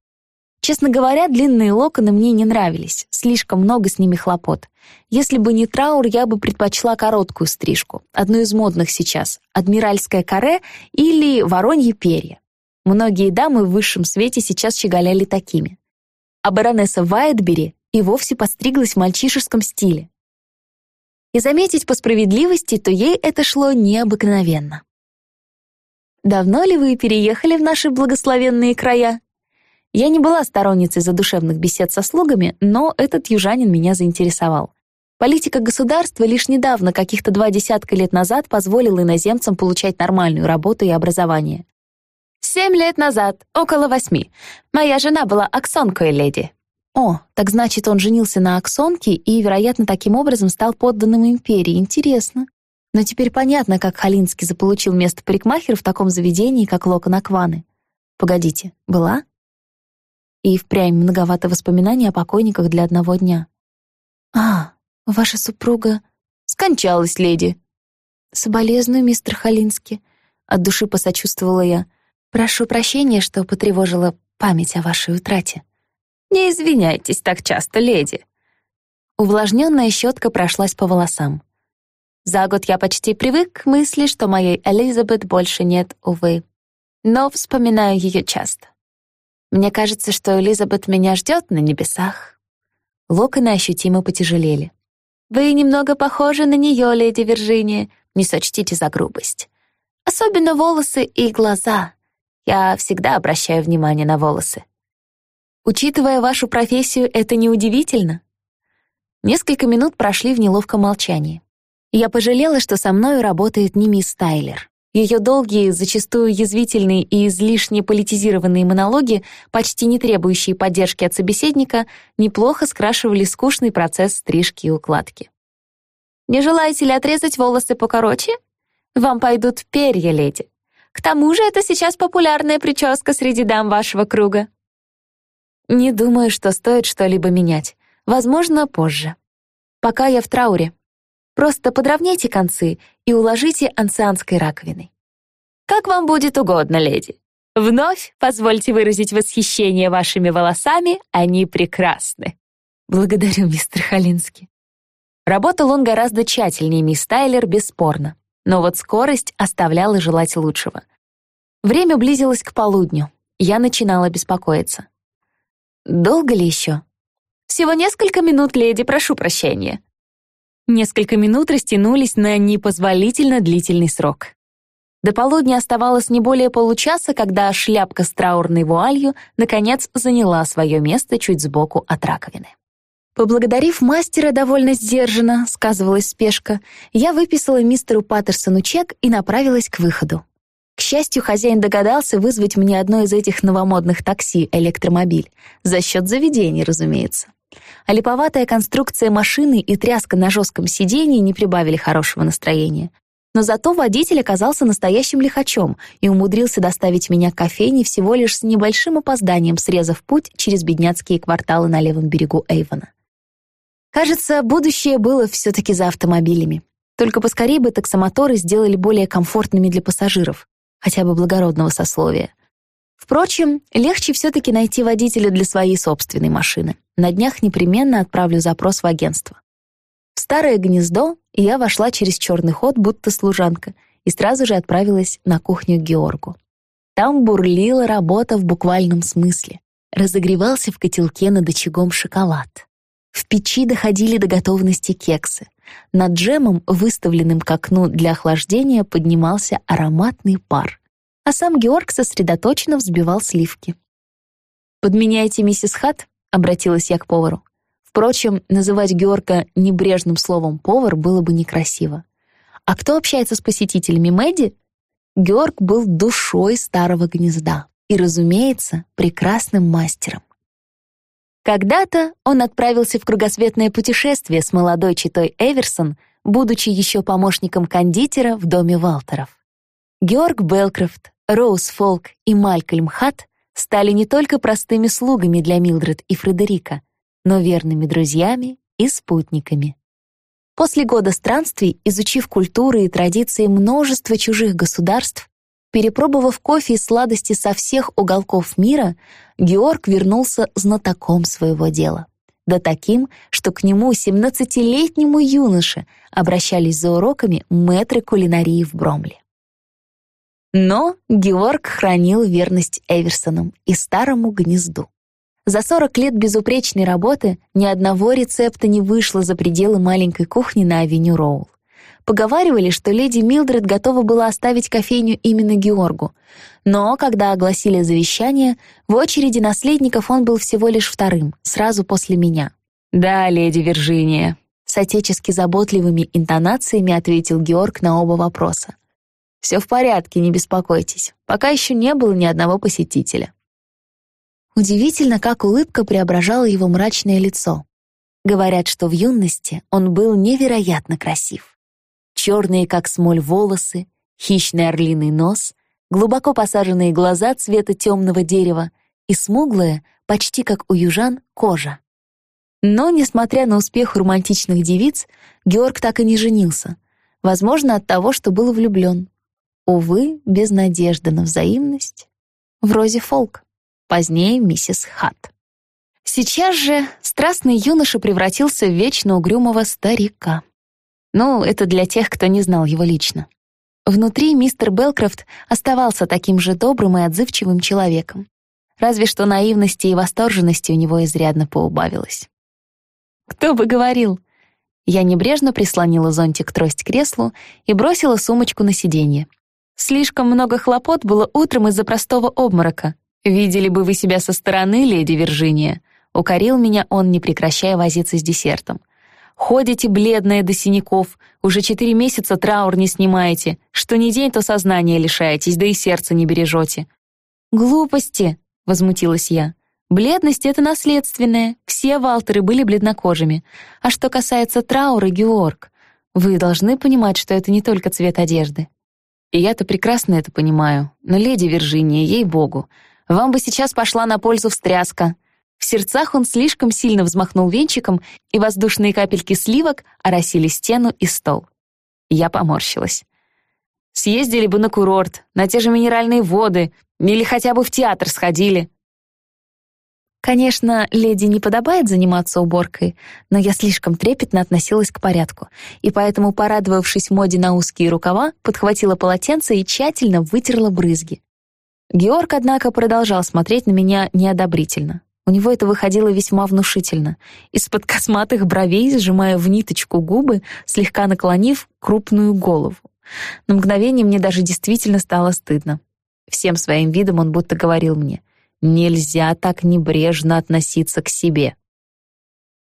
Честно говоря, длинные локоны мне не нравились, слишком много с ними хлопот. Если бы не траур, я бы предпочла короткую стрижку, одну из модных сейчас, адмиральское каре или воронье перья. Многие дамы в высшем свете сейчас щеголяли такими. А баронесса Вайтбери и вовсе подстриглась в мальчишеском стиле. И заметить по справедливости, то ей это шло необыкновенно. «Давно ли вы переехали в наши благословенные края?» Я не была сторонницей задушевных бесед со слугами, но этот южанин меня заинтересовал. Политика государства лишь недавно, каких-то два десятка лет назад, позволила иноземцам получать нормальную работу и образование. «Семь лет назад, около восьми. Моя жена была аксонкой леди». О, так значит, он женился на аксонке и, вероятно, таким образом стал подданным империи. Интересно. Но теперь понятно, как Халинский заполучил место парикмахера в таком заведении, как Локон Акваны. Погодите, была? И впрямь многовато воспоминаний о покойниках для одного дня. А, Ваша супруга скончалась, леди. Соболезную, мистер Халинский. От души посочувствовала я. Прошу прощения, что потревожила память о вашей утрате. Не извиняйтесь так часто, леди. Увлажненная щетка прошлась по волосам. За год я почти привык к мысли, что моей Элизабет больше нет, увы. Но вспоминаю ее часто. Мне кажется, что Элизабет меня ждет на небесах. Локоны ощутимо потяжелели. Вы немного похожи на нее, леди Виржиния, не сочтите за грубость. Особенно волосы и глаза. Я всегда обращаю внимание на волосы. Учитывая вашу профессию, это неудивительно. Несколько минут прошли в неловком молчании. Я пожалела, что со мной работает не мисс Тайлер. Ее долгие, зачастую язвительные и излишне политизированные монологи, почти не требующие поддержки от собеседника, неплохо скрашивали скучный процесс стрижки и укладки. «Не желаете ли отрезать волосы покороче? Вам пойдут перья, леди. К тому же это сейчас популярная прическа среди дам вашего круга». «Не думаю, что стоит что-либо менять. Возможно, позже. Пока я в трауре. Просто подровняйте концы и уложите анцианской раковиной. Как вам будет угодно, леди. Вновь позвольте выразить восхищение вашими волосами, они прекрасны. Благодарю, мистер Халинский. Работал он гораздо тщательнее мисс Тайлер, бесспорно. Но вот скорость оставляла желать лучшего. Время близилось к полудню. Я начинала беспокоиться. «Долго ли еще?» «Всего несколько минут, леди, прошу прощения», Несколько минут растянулись на непозволительно длительный срок. До полудня оставалось не более получаса, когда шляпка с траурной вуалью наконец заняла свое место чуть сбоку от раковины. Поблагодарив мастера довольно сдержанно, сказывалась спешка, я выписала мистеру Паттерсону чек и направилась к выходу. К счастью, хозяин догадался вызвать мне одно из этих новомодных такси «Электромобиль». За счет заведений, разумеется. А липоватая конструкция машины и тряска на жестком сидении не прибавили хорошего настроения. Но зато водитель оказался настоящим лихачом и умудрился доставить меня к кофейне всего лишь с небольшим опозданием, срезав путь через бедняцкие кварталы на левом берегу Эйвона. Кажется, будущее было все-таки за автомобилями. Только поскорее бы таксомоторы сделали более комфортными для пассажиров, хотя бы благородного сословия. Впрочем, легче все-таки найти водителя для своей собственной машины. На днях непременно отправлю запрос в агентство. В старое гнездо я вошла через черный ход, будто служанка, и сразу же отправилась на кухню Георгу. Там бурлила работа в буквальном смысле. Разогревался в котелке над очагом шоколад. В печи доходили до готовности кексы. Над джемом, выставленным к окну для охлаждения, поднимался ароматный пар а сам Георг сосредоточенно взбивал сливки. «Подменяйте миссис Хат?» — обратилась я к повару. Впрочем, называть Георга небрежным словом «повар» было бы некрасиво. А кто общается с посетителями Мэдди? Георг был душой старого гнезда и, разумеется, прекрасным мастером. Когда-то он отправился в кругосветное путешествие с молодой читой Эверсон, будучи еще помощником кондитера в доме Валтеров. Георг Белкрофт, Роуз Фолк и Малькольм Хат стали не только простыми слугами для Милдред и Фредерика, но верными друзьями и спутниками. После года странствий, изучив культуры и традиции множества чужих государств, перепробовав кофе и сладости со всех уголков мира, Георг вернулся знатоком своего дела. Да таким, что к нему, 17-летнему юноше, обращались за уроками мэтры кулинарии в Бромле. Но Георг хранил верность Эверсонам и старому гнезду. За 40 лет безупречной работы ни одного рецепта не вышло за пределы маленькой кухни на авеню Роул. Поговаривали, что леди Милдред готова была оставить кофейню именно Георгу. Но, когда огласили завещание, в очереди наследников он был всего лишь вторым, сразу после меня. «Да, леди Виржиния», — с отечески заботливыми интонациями ответил Георг на оба вопроса. Все в порядке, не беспокойтесь. Пока еще не было ни одного посетителя. Удивительно, как улыбка преображала его мрачное лицо. Говорят, что в юности он был невероятно красив. Черные, как смоль, волосы, хищный орлиный нос, глубоко посаженные глаза цвета темного дерева и смуглая, почти как у южан, кожа. Но, несмотря на успех романтичных девиц, Георг так и не женился. Возможно, от того, что был влюблен. Увы, без надежды на взаимность. В Розе Фолк, позднее миссис Хатт. Сейчас же страстный юноша превратился в вечно угрюмого старика. Ну, это для тех, кто не знал его лично. Внутри мистер Белкрофт оставался таким же добрым и отзывчивым человеком. Разве что наивности и восторженности у него изрядно поубавилось. Кто бы говорил? Я небрежно прислонила зонтик трость к креслу и бросила сумочку на сиденье. Слишком много хлопот было утром из-за простого обморока. Видели бы вы себя со стороны, леди Виржиния. Укорил меня он, не прекращая возиться с десертом. Ходите бледная до синяков, уже четыре месяца траур не снимаете, что ни день, то сознание лишаетесь, да и сердце не бережете. «Глупости!» — возмутилась я. «Бледность — это наследственная, все Валтеры были бледнокожими. А что касается траура, Георг, вы должны понимать, что это не только цвет одежды». И я-то прекрасно это понимаю, но, леди Виржиния, ей-богу, вам бы сейчас пошла на пользу встряска — в сердцах он слишком сильно взмахнул венчиком, и воздушные капельки сливок оросили стену и стол. Я поморщилась. Съездили бы на курорт, на те же минеральные воды, или хотя бы в театр сходили. Конечно, леди не подобает заниматься уборкой, но я слишком трепетно относилась к порядку, и поэтому, порадовавшись моде на узкие рукава, подхватила полотенце и тщательно вытерла брызги. Георг, однако, продолжал смотреть на меня неодобрительно. У него это выходило весьма внушительно. Из-под косматых бровей, сжимая в ниточку губы, слегка наклонив крупную голову. На мгновение мне даже действительно стало стыдно. Всем своим видом он будто говорил мне, «Нельзя так небрежно относиться к себе».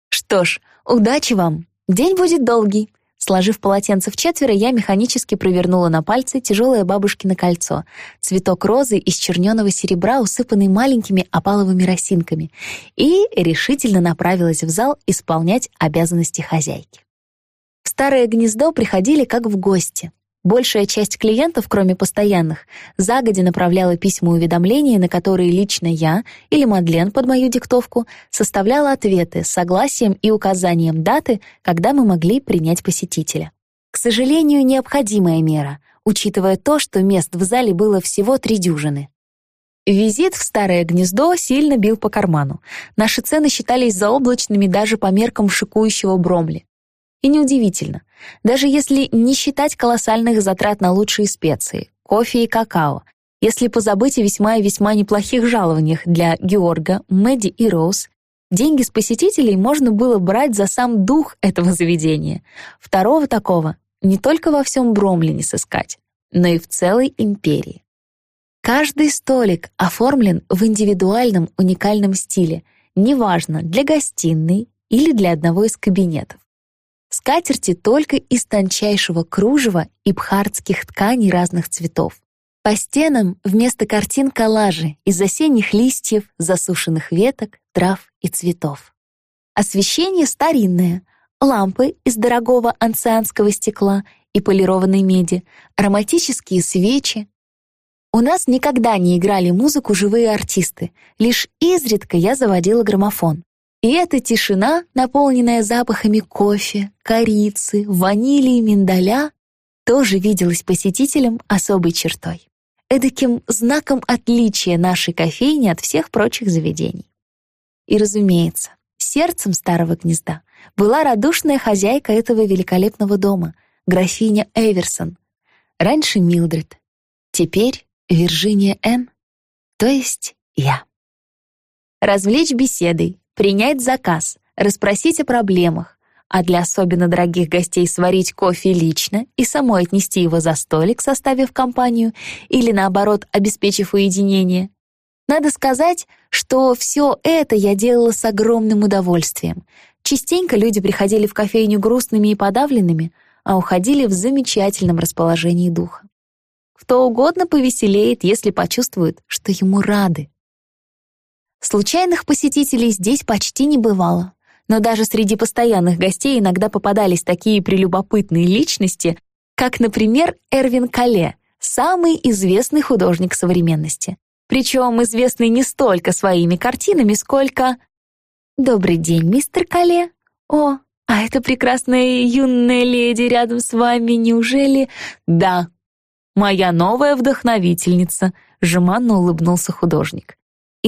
«Что ж, удачи вам! День будет долгий!» Сложив полотенце в четверо, я механически провернула на пальце тяжелое бабушкино кольцо, цветок розы из черненого серебра, усыпанный маленькими опаловыми росинками, и решительно направилась в зал исполнять обязанности хозяйки. В старое гнездо приходили как в гости. Большая часть клиентов, кроме постоянных, загодя направляла письма-уведомления, на которые лично я или Мадлен под мою диктовку составляла ответы с согласием и указанием даты, когда мы могли принять посетителя. К сожалению, необходимая мера, учитывая то, что мест в зале было всего три дюжины. Визит в старое гнездо сильно бил по карману. Наши цены считались заоблачными даже по меркам шикующего Бромли. И неудивительно. Даже если не считать колоссальных затрат на лучшие специи, кофе и какао, если позабыть о весьма и весьма неплохих жалованиях для Георга, Мэдди и Роуз, деньги с посетителей можно было брать за сам дух этого заведения. Второго такого не только во всем Бромле не сыскать, но и в целой империи. Каждый столик оформлен в индивидуальном уникальном стиле, неважно, для гостиной или для одного из кабинетов. Скатерти только из тончайшего кружева и бхардских тканей разных цветов. По стенам вместо картин коллажи из осенних листьев, засушенных веток, трав и цветов. Освещение старинное, лампы из дорогого анцианского стекла и полированной меди, ароматические свечи. У нас никогда не играли музыку живые артисты, лишь изредка я заводила граммофон. И эта тишина, наполненная запахами кофе, корицы, ванили и миндаля, тоже виделась посетителям особой чертой. Эдаким знаком отличия нашей кофейни от всех прочих заведений. И, разумеется, сердцем старого гнезда была радушная хозяйка этого великолепного дома, графиня Эверсон. Раньше Милдред, теперь Виржиния Н., то есть я. Развлечь беседой, принять заказ, расспросить о проблемах, а для особенно дорогих гостей сварить кофе лично и самой отнести его за столик, составив компанию, или наоборот, обеспечив уединение. Надо сказать, что все это я делала с огромным удовольствием. Частенько люди приходили в кофейню грустными и подавленными, а уходили в замечательном расположении духа. Кто угодно повеселеет, если почувствует, что ему рады. Случайных посетителей здесь почти не бывало. Но даже среди постоянных гостей иногда попадались такие прелюбопытные личности, как, например, Эрвин Кале, самый известный художник современности. Причем известный не столько своими картинами, сколько... «Добрый день, мистер Кале. О, а эта прекрасная юная леди рядом с вами, неужели...» «Да, моя новая вдохновительница», — жеманно улыбнулся художник.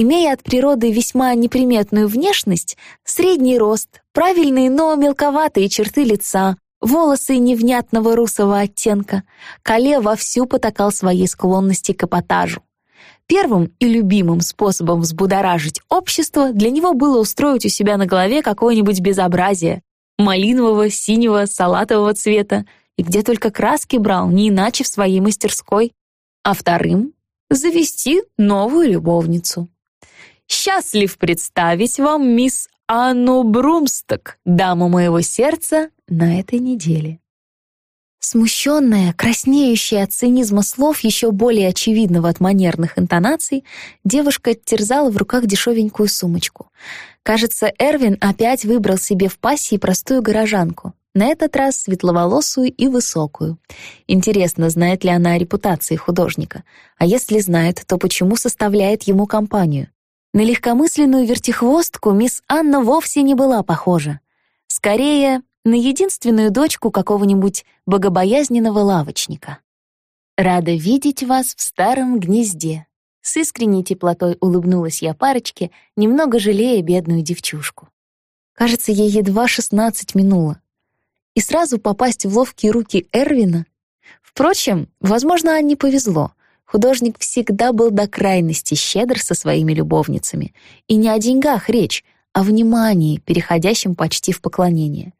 Имея от природы весьма неприметную внешность, средний рост, правильные, но мелковатые черты лица, волосы невнятного русого оттенка, Кале вовсю потакал своей склонности к эпатажу. Первым и любимым способом взбудоражить общество для него было устроить у себя на голове какое-нибудь безобразие, малинового, синего, салатового цвета, и где только краски брал, не иначе в своей мастерской. А вторым — завести новую любовницу. Счастлив представить вам мисс Анну Брумсток, даму моего сердца, на этой неделе. Смущенная, краснеющая от цинизма слов, еще более очевидного от манерных интонаций, девушка терзала в руках дешевенькую сумочку. Кажется, Эрвин опять выбрал себе в пассии простую горожанку, на этот раз светловолосую и высокую. Интересно, знает ли она о репутации художника? А если знает, то почему составляет ему компанию? На легкомысленную вертихвостку мисс Анна вовсе не была похожа. Скорее, на единственную дочку какого-нибудь богобоязненного лавочника. «Рада видеть вас в старом гнезде», — с искренней теплотой улыбнулась я парочке, немного жалея бедную девчушку. Кажется, ей едва шестнадцать минуло. И сразу попасть в ловкие руки Эрвина? Впрочем, возможно, Анне повезло. Художник всегда был до крайности щедр со своими любовницами. И не о деньгах речь, а внимании, переходящем почти в поклонение.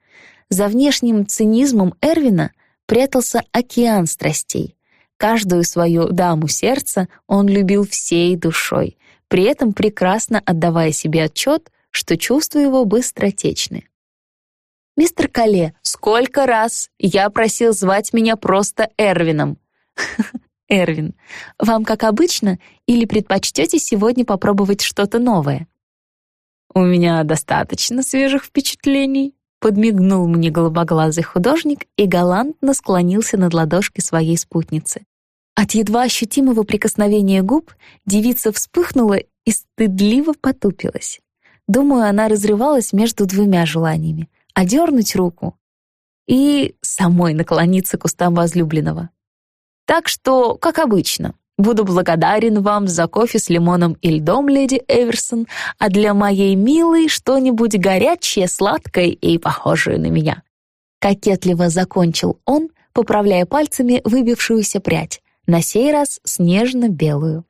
За внешним цинизмом Эрвина прятался океан страстей. Каждую свою даму сердца он любил всей душой, при этом прекрасно отдавая себе отчет, что чувства его быстротечны. «Мистер Кале, сколько раз я просил звать меня просто Эрвином?» Эрвин, вам как обычно или предпочтете сегодня попробовать что-то новое? У меня достаточно свежих впечатлений, подмигнул мне голубоглазый художник и галантно склонился над ладошкой своей спутницы. От едва ощутимого прикосновения губ девица вспыхнула и стыдливо потупилась. Думаю, она разрывалась между двумя желаниями — одернуть руку и самой наклониться к устам возлюбленного. Так что, как обычно, буду благодарен вам за кофе с лимоном и льдом, леди Эверсон, а для моей милой что-нибудь горячее, сладкое и похожее на меня». Кокетливо закончил он, поправляя пальцами выбившуюся прядь, на сей раз снежно-белую.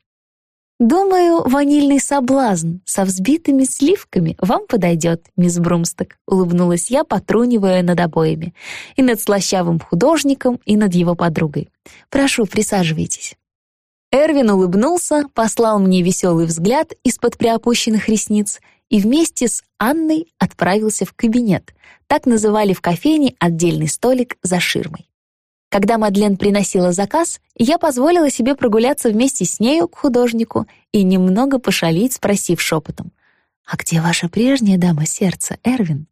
«Думаю, ванильный соблазн со взбитыми сливками вам подойдет, мисс Брумсток», улыбнулась я, потрунивая над обоями, и над слащавым художником, и над его подругой. «Прошу, присаживайтесь». Эрвин улыбнулся, послал мне веселый взгляд из-под приопущенных ресниц и вместе с Анной отправился в кабинет. Так называли в кофейне отдельный столик за ширмой. Когда Мадлен приносила заказ, я позволила себе прогуляться вместе с нею к художнику и немного пошалить, спросив шепотом, «А где ваша прежняя дама сердца, Эрвин?»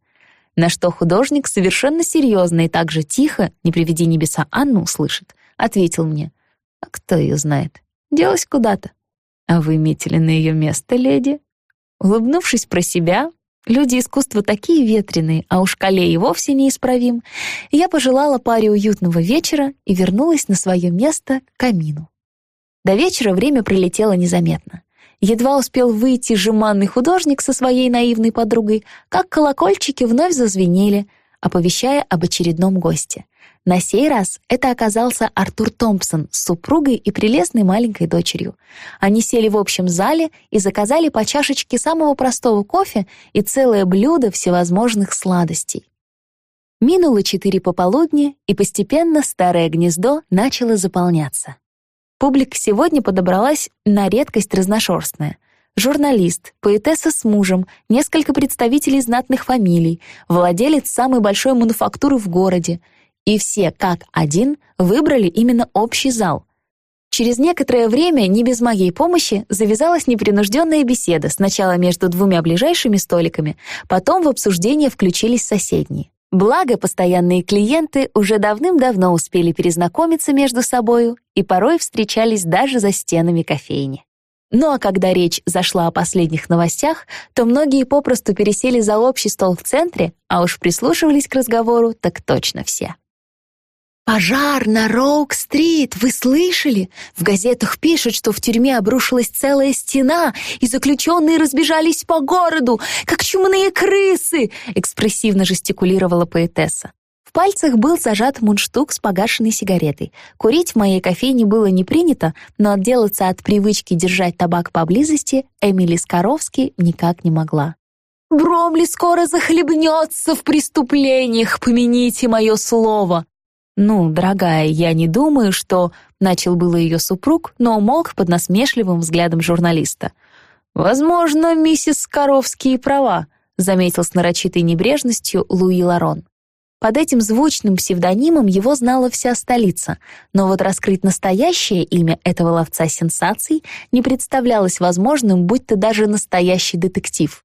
На что художник совершенно серьезно и так же тихо, не приведи небеса Анну услышит, ответил мне, «А кто ее знает? Делась куда-то». «А вы метили на ее место, леди?» Улыбнувшись про себя, Люди искусства такие ветреные, а уж Кале и вовсе неисправим. Я пожелала паре уютного вечера и вернулась на свое место к камину. До вечера время пролетело незаметно. Едва успел выйти жеманный художник со своей наивной подругой, как колокольчики вновь зазвенели, оповещая об очередном госте. На сей раз это оказался Артур Томпсон с супругой и прелестной маленькой дочерью. Они сели в общем зале и заказали по чашечке самого простого кофе и целое блюдо всевозможных сладостей. Минуло четыре пополудни, и постепенно старое гнездо начало заполняться. Публика сегодня подобралась на редкость разношерстная. Журналист, поэтесса с мужем, несколько представителей знатных фамилий, владелец самой большой мануфактуры в городе — и все, как один, выбрали именно общий зал. Через некоторое время, не без моей помощи, завязалась непринужденная беседа сначала между двумя ближайшими столиками, потом в обсуждение включились соседние. Благо, постоянные клиенты уже давным-давно успели перезнакомиться между собою и порой встречались даже за стенами кофейни. Ну а когда речь зашла о последних новостях, то многие попросту пересели за общий стол в центре, а уж прислушивались к разговору так точно все. «Пожар на Роук-стрит! Вы слышали? В газетах пишут, что в тюрьме обрушилась целая стена, и заключенные разбежались по городу, как чумные крысы!» экспрессивно жестикулировала поэтесса. В пальцах был зажат мундштук с погашенной сигаретой. Курить в моей кофейне было не принято, но отделаться от привычки держать табак поблизости Эмили Скоровски никак не могла. «Бромли скоро захлебнется в преступлениях, помяните мое слово!» «Ну, дорогая, я не думаю, что...» — начал было ее супруг, но умолк под насмешливым взглядом журналиста. «Возможно, миссис Скоровски и права», — заметил с нарочитой небрежностью Луи Ларон. Под этим звучным псевдонимом его знала вся столица, но вот раскрыть настоящее имя этого ловца сенсаций не представлялось возможным, будь то даже настоящий детектив.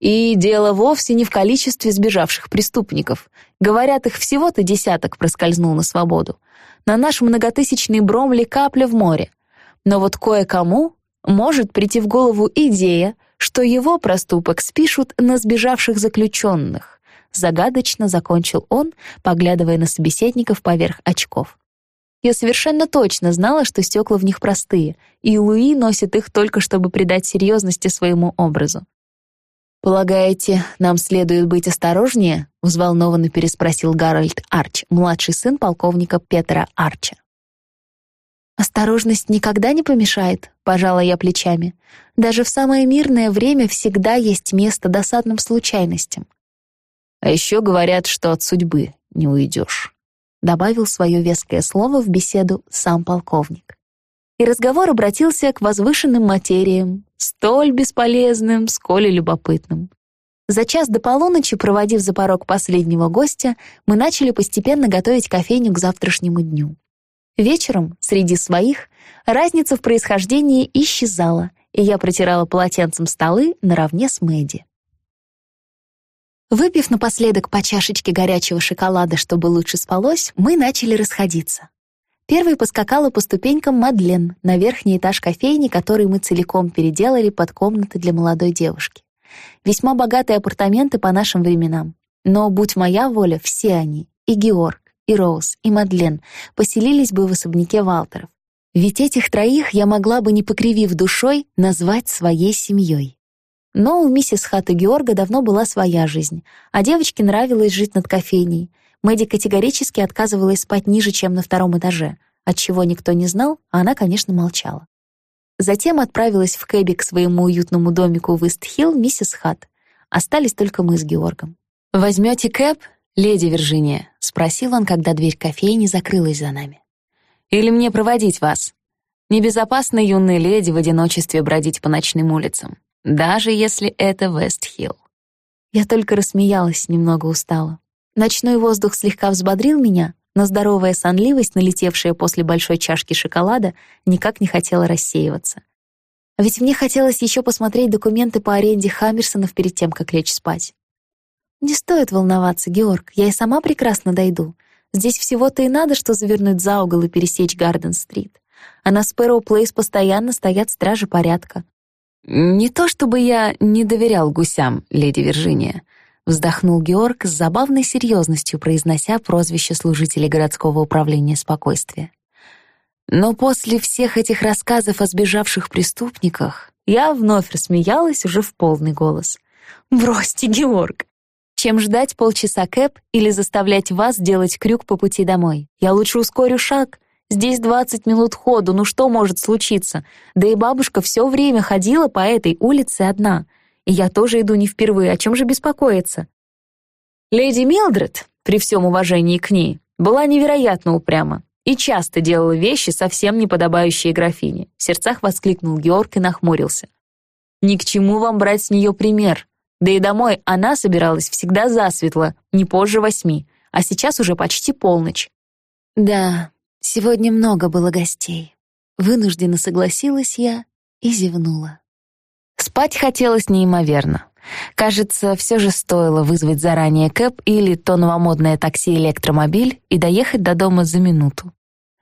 И дело вовсе не в количестве сбежавших преступников. Говорят, их всего-то десяток проскользнул на свободу. На наш многотысячный Бромли капля в море. Но вот кое-кому может прийти в голову идея, что его проступок спишут на сбежавших заключенных. Загадочно закончил он, поглядывая на собеседников поверх очков. Я совершенно точно знала, что стекла в них простые, и Луи носит их только чтобы придать серьезности своему образу. «Полагаете, нам следует быть осторожнее?» — взволнованно переспросил Гарольд Арч, младший сын полковника Петра Арча. «Осторожность никогда не помешает», — пожала я плечами. «Даже в самое мирное время всегда есть место досадным случайностям. А еще говорят, что от судьбы не уйдешь», — добавил свое веское слово в беседу сам полковник. И разговор обратился к возвышенным материям, столь бесполезным, сколь и любопытным. За час до полуночи, проводив за порог последнего гостя, мы начали постепенно готовить кофейню к завтрашнему дню. Вечером, среди своих, разница в происхождении исчезала, и я протирала полотенцем столы наравне с Мэдди. Выпив напоследок по чашечке горячего шоколада, чтобы лучше спалось, мы начали расходиться. Первой поскакала по ступенькам Мадлен на верхний этаж кофейни, который мы целиком переделали под комнаты для молодой девушки. Весьма богатые апартаменты по нашим временам. Но, будь моя воля, все они, и Георг, и Роуз, и Мадлен, поселились бы в особняке Валтеров. Ведь этих троих я могла бы, не покривив душой, назвать своей семьей. Но у миссис Хат и Георга давно была своя жизнь, а девочке нравилось жить над кофейней. Мэдди категорически отказывалась спать ниже, чем на втором этаже, от чего никто не знал, а она, конечно, молчала. Затем отправилась в кэби к своему уютному домику в Ист-Хилл миссис Хат. Остались только мы с Георгом. «Возьмете кэб, леди Виржиния?» — спросил он, когда дверь кофейни закрылась за нами. «Или мне проводить вас? Небезопасно юной леди в одиночестве бродить по ночным улицам даже если это Вестхилл. Я только рассмеялась, немного устала. Ночной воздух слегка взбодрил меня, но здоровая сонливость, налетевшая после большой чашки шоколада, никак не хотела рассеиваться. А ведь мне хотелось еще посмотреть документы по аренде Хаммерсонов перед тем, как лечь спать. Не стоит волноваться, Георг, я и сама прекрасно дойду. Здесь всего-то и надо, что завернуть за угол и пересечь Гарден-стрит. А на Спэроу Плейс постоянно стоят стражи порядка. «Не то чтобы я не доверял гусям, леди Виржиния», вздохнул Георг с забавной серьезностью, произнося прозвище служителей городского управления спокойствия. Но после всех этих рассказов о сбежавших преступниках я вновь рассмеялась уже в полный голос. «Бросьте, Георг! Чем ждать полчаса кэп или заставлять вас делать крюк по пути домой? Я лучше ускорю шаг. Здесь двадцать минут ходу, ну что может случиться? Да и бабушка все время ходила по этой улице одна. Я тоже иду не впервые, о чем же беспокоиться? Леди Милдред, при всем уважении к ней, была невероятно упряма и часто делала вещи, совсем не подобающие графине. В сердцах воскликнул Георг и нахмурился. «Ни к чему вам брать с нее пример. Да и домой она собиралась всегда засветло, не позже восьми, а сейчас уже почти полночь». «Да, Сегодня много было гостей. Вынужденно согласилась я и зевнула. Спать хотелось неимоверно. Кажется, все же стоило вызвать заранее кэп или то новомодное такси-электромобиль и доехать до дома за минуту.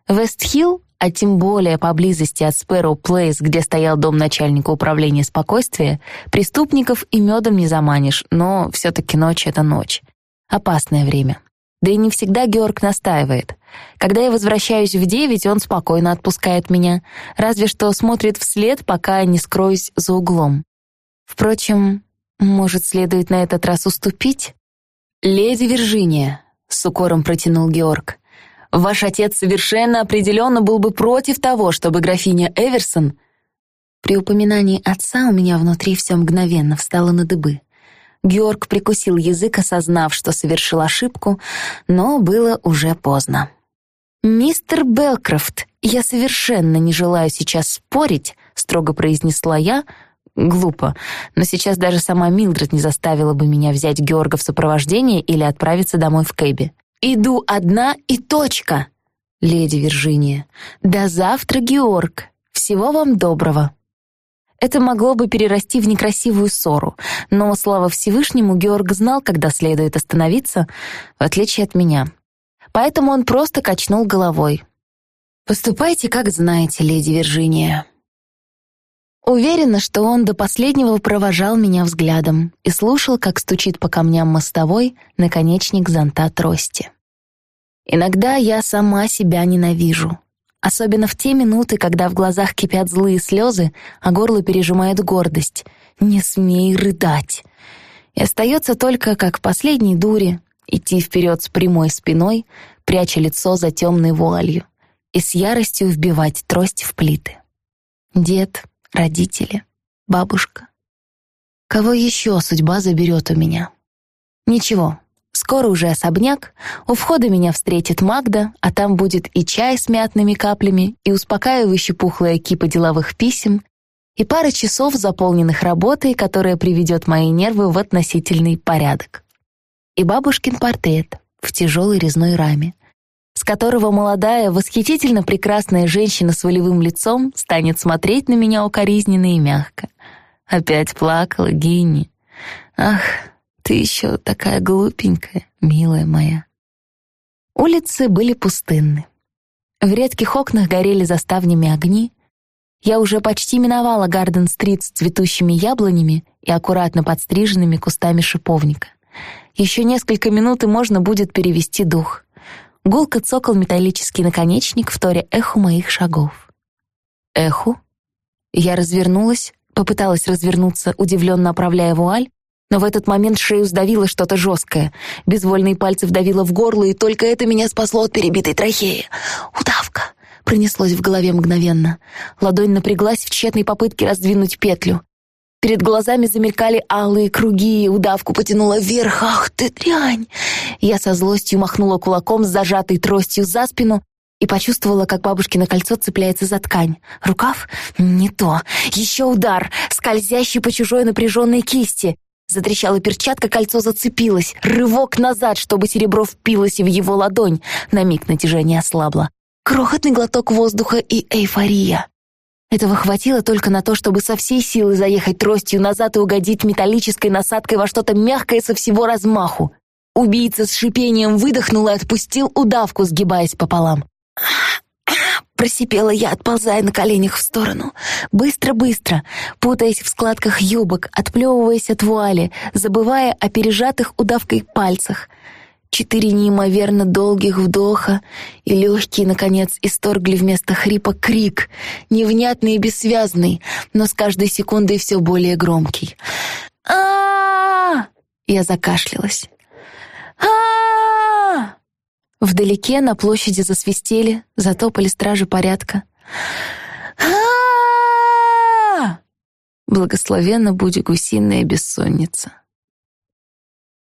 Вестхилл, а тем более поблизости от Спэроу Плейс, где стоял дом начальника управления спокойствия, преступников и медом не заманишь, но все-таки ночь — это ночь. Опасное время. Да и не всегда Георг настаивает. Когда я возвращаюсь в девять, он спокойно отпускает меня, разве что смотрит вслед, пока не скроюсь за углом. Впрочем, может, следует на этот раз уступить? «Леди Виржиния», — с укором протянул Георг, «ваш отец совершенно определенно был бы против того, чтобы графиня Эверсон...» При упоминании отца у меня внутри все мгновенно встало на дыбы. Георг прикусил язык, осознав, что совершил ошибку, но было уже поздно. «Мистер Белкрофт, я совершенно не желаю сейчас спорить», — строго произнесла я, Глупо, но сейчас даже сама Милдред не заставила бы меня взять Георга в сопровождение или отправиться домой в кэбе. «Иду одна и точка!» «Леди Виржиния, до завтра, Георг! Всего вам доброго!» Это могло бы перерасти в некрасивую ссору, но, слава Всевышнему, Георг знал, когда следует остановиться, в отличие от меня. Поэтому он просто качнул головой. «Поступайте, как знаете, леди Виржиния». Уверена, что он до последнего провожал меня взглядом и слушал, как стучит по камням мостовой наконечник зонта трости. Иногда я сама себя ненавижу. Особенно в те минуты, когда в глазах кипят злые слезы, а горло пережимает гордость. Не смей рыдать. И остается только, как в последней дуре, идти вперед с прямой спиной, пряча лицо за темной вуалью, и с яростью вбивать трость в плиты. Дед, родители, бабушка. Кого еще судьба заберет у меня? Ничего, скоро уже особняк, у входа меня встретит Магда, а там будет и чай с мятными каплями, и успокаивающий пухлая кипа деловых писем, и пара часов, заполненных работой, которая приведет мои нервы в относительный порядок. И бабушкин портрет в тяжелой резной раме с которого молодая, восхитительно прекрасная женщина с волевым лицом станет смотреть на меня укоризненно и мягко. Опять плакала Гинни. Ах, ты еще такая глупенькая, милая моя. Улицы были пустынны. В редких окнах горели заставнями огни. Я уже почти миновала Гарден-стрит с цветущими яблонями и аккуратно подстриженными кустами шиповника. Еще несколько минут, и можно будет перевести дух. Гулко цокал металлический наконечник, вторя эху моих шагов. Эху? Я развернулась, попыталась развернуться, удивленно оправляя вуаль, но в этот момент шею сдавило что-то жесткое. Безвольные пальцы вдавило в горло, и только это меня спасло от перебитой трахеи. «Удавка!» — пронеслось в голове мгновенно. Ладонь напряглась в тщетной попытке раздвинуть петлю. Перед глазами замелькали алые круги, удавку потянула вверх. «Ах ты дрянь!» Я со злостью махнула кулаком с зажатой тростью за спину и почувствовала, как бабушкино кольцо цепляется за ткань. Рукав? Не то. Еще удар, скользящий по чужой напряженной кисти. Затрещала перчатка, кольцо зацепилось. Рывок назад, чтобы серебро впилось в его ладонь. На миг натяжение ослабло. Крохотный глоток воздуха и эйфория. Этого хватило только на то, чтобы со всей силы заехать тростью назад и угодить металлической насадкой во что-то мягкое со всего размаху. Убийца с шипением выдохнул и отпустил удавку, сгибаясь пополам. Просипела я, отползая на коленях в сторону. Быстро-быстро, путаясь в складках юбок, отплевываясь от вуали, забывая о пережатых удавкой пальцах — Четыре неимоверно долгих вдоха, и легкие, наконец, исторгли вместо хрипа крик, невнятный и бессвязный, но с каждой секундой все более громкий. а Я закашлялась. а Вдалеке на площади засвистели, затопали стражи порядка. а Благословенно будь гусиная бессонница.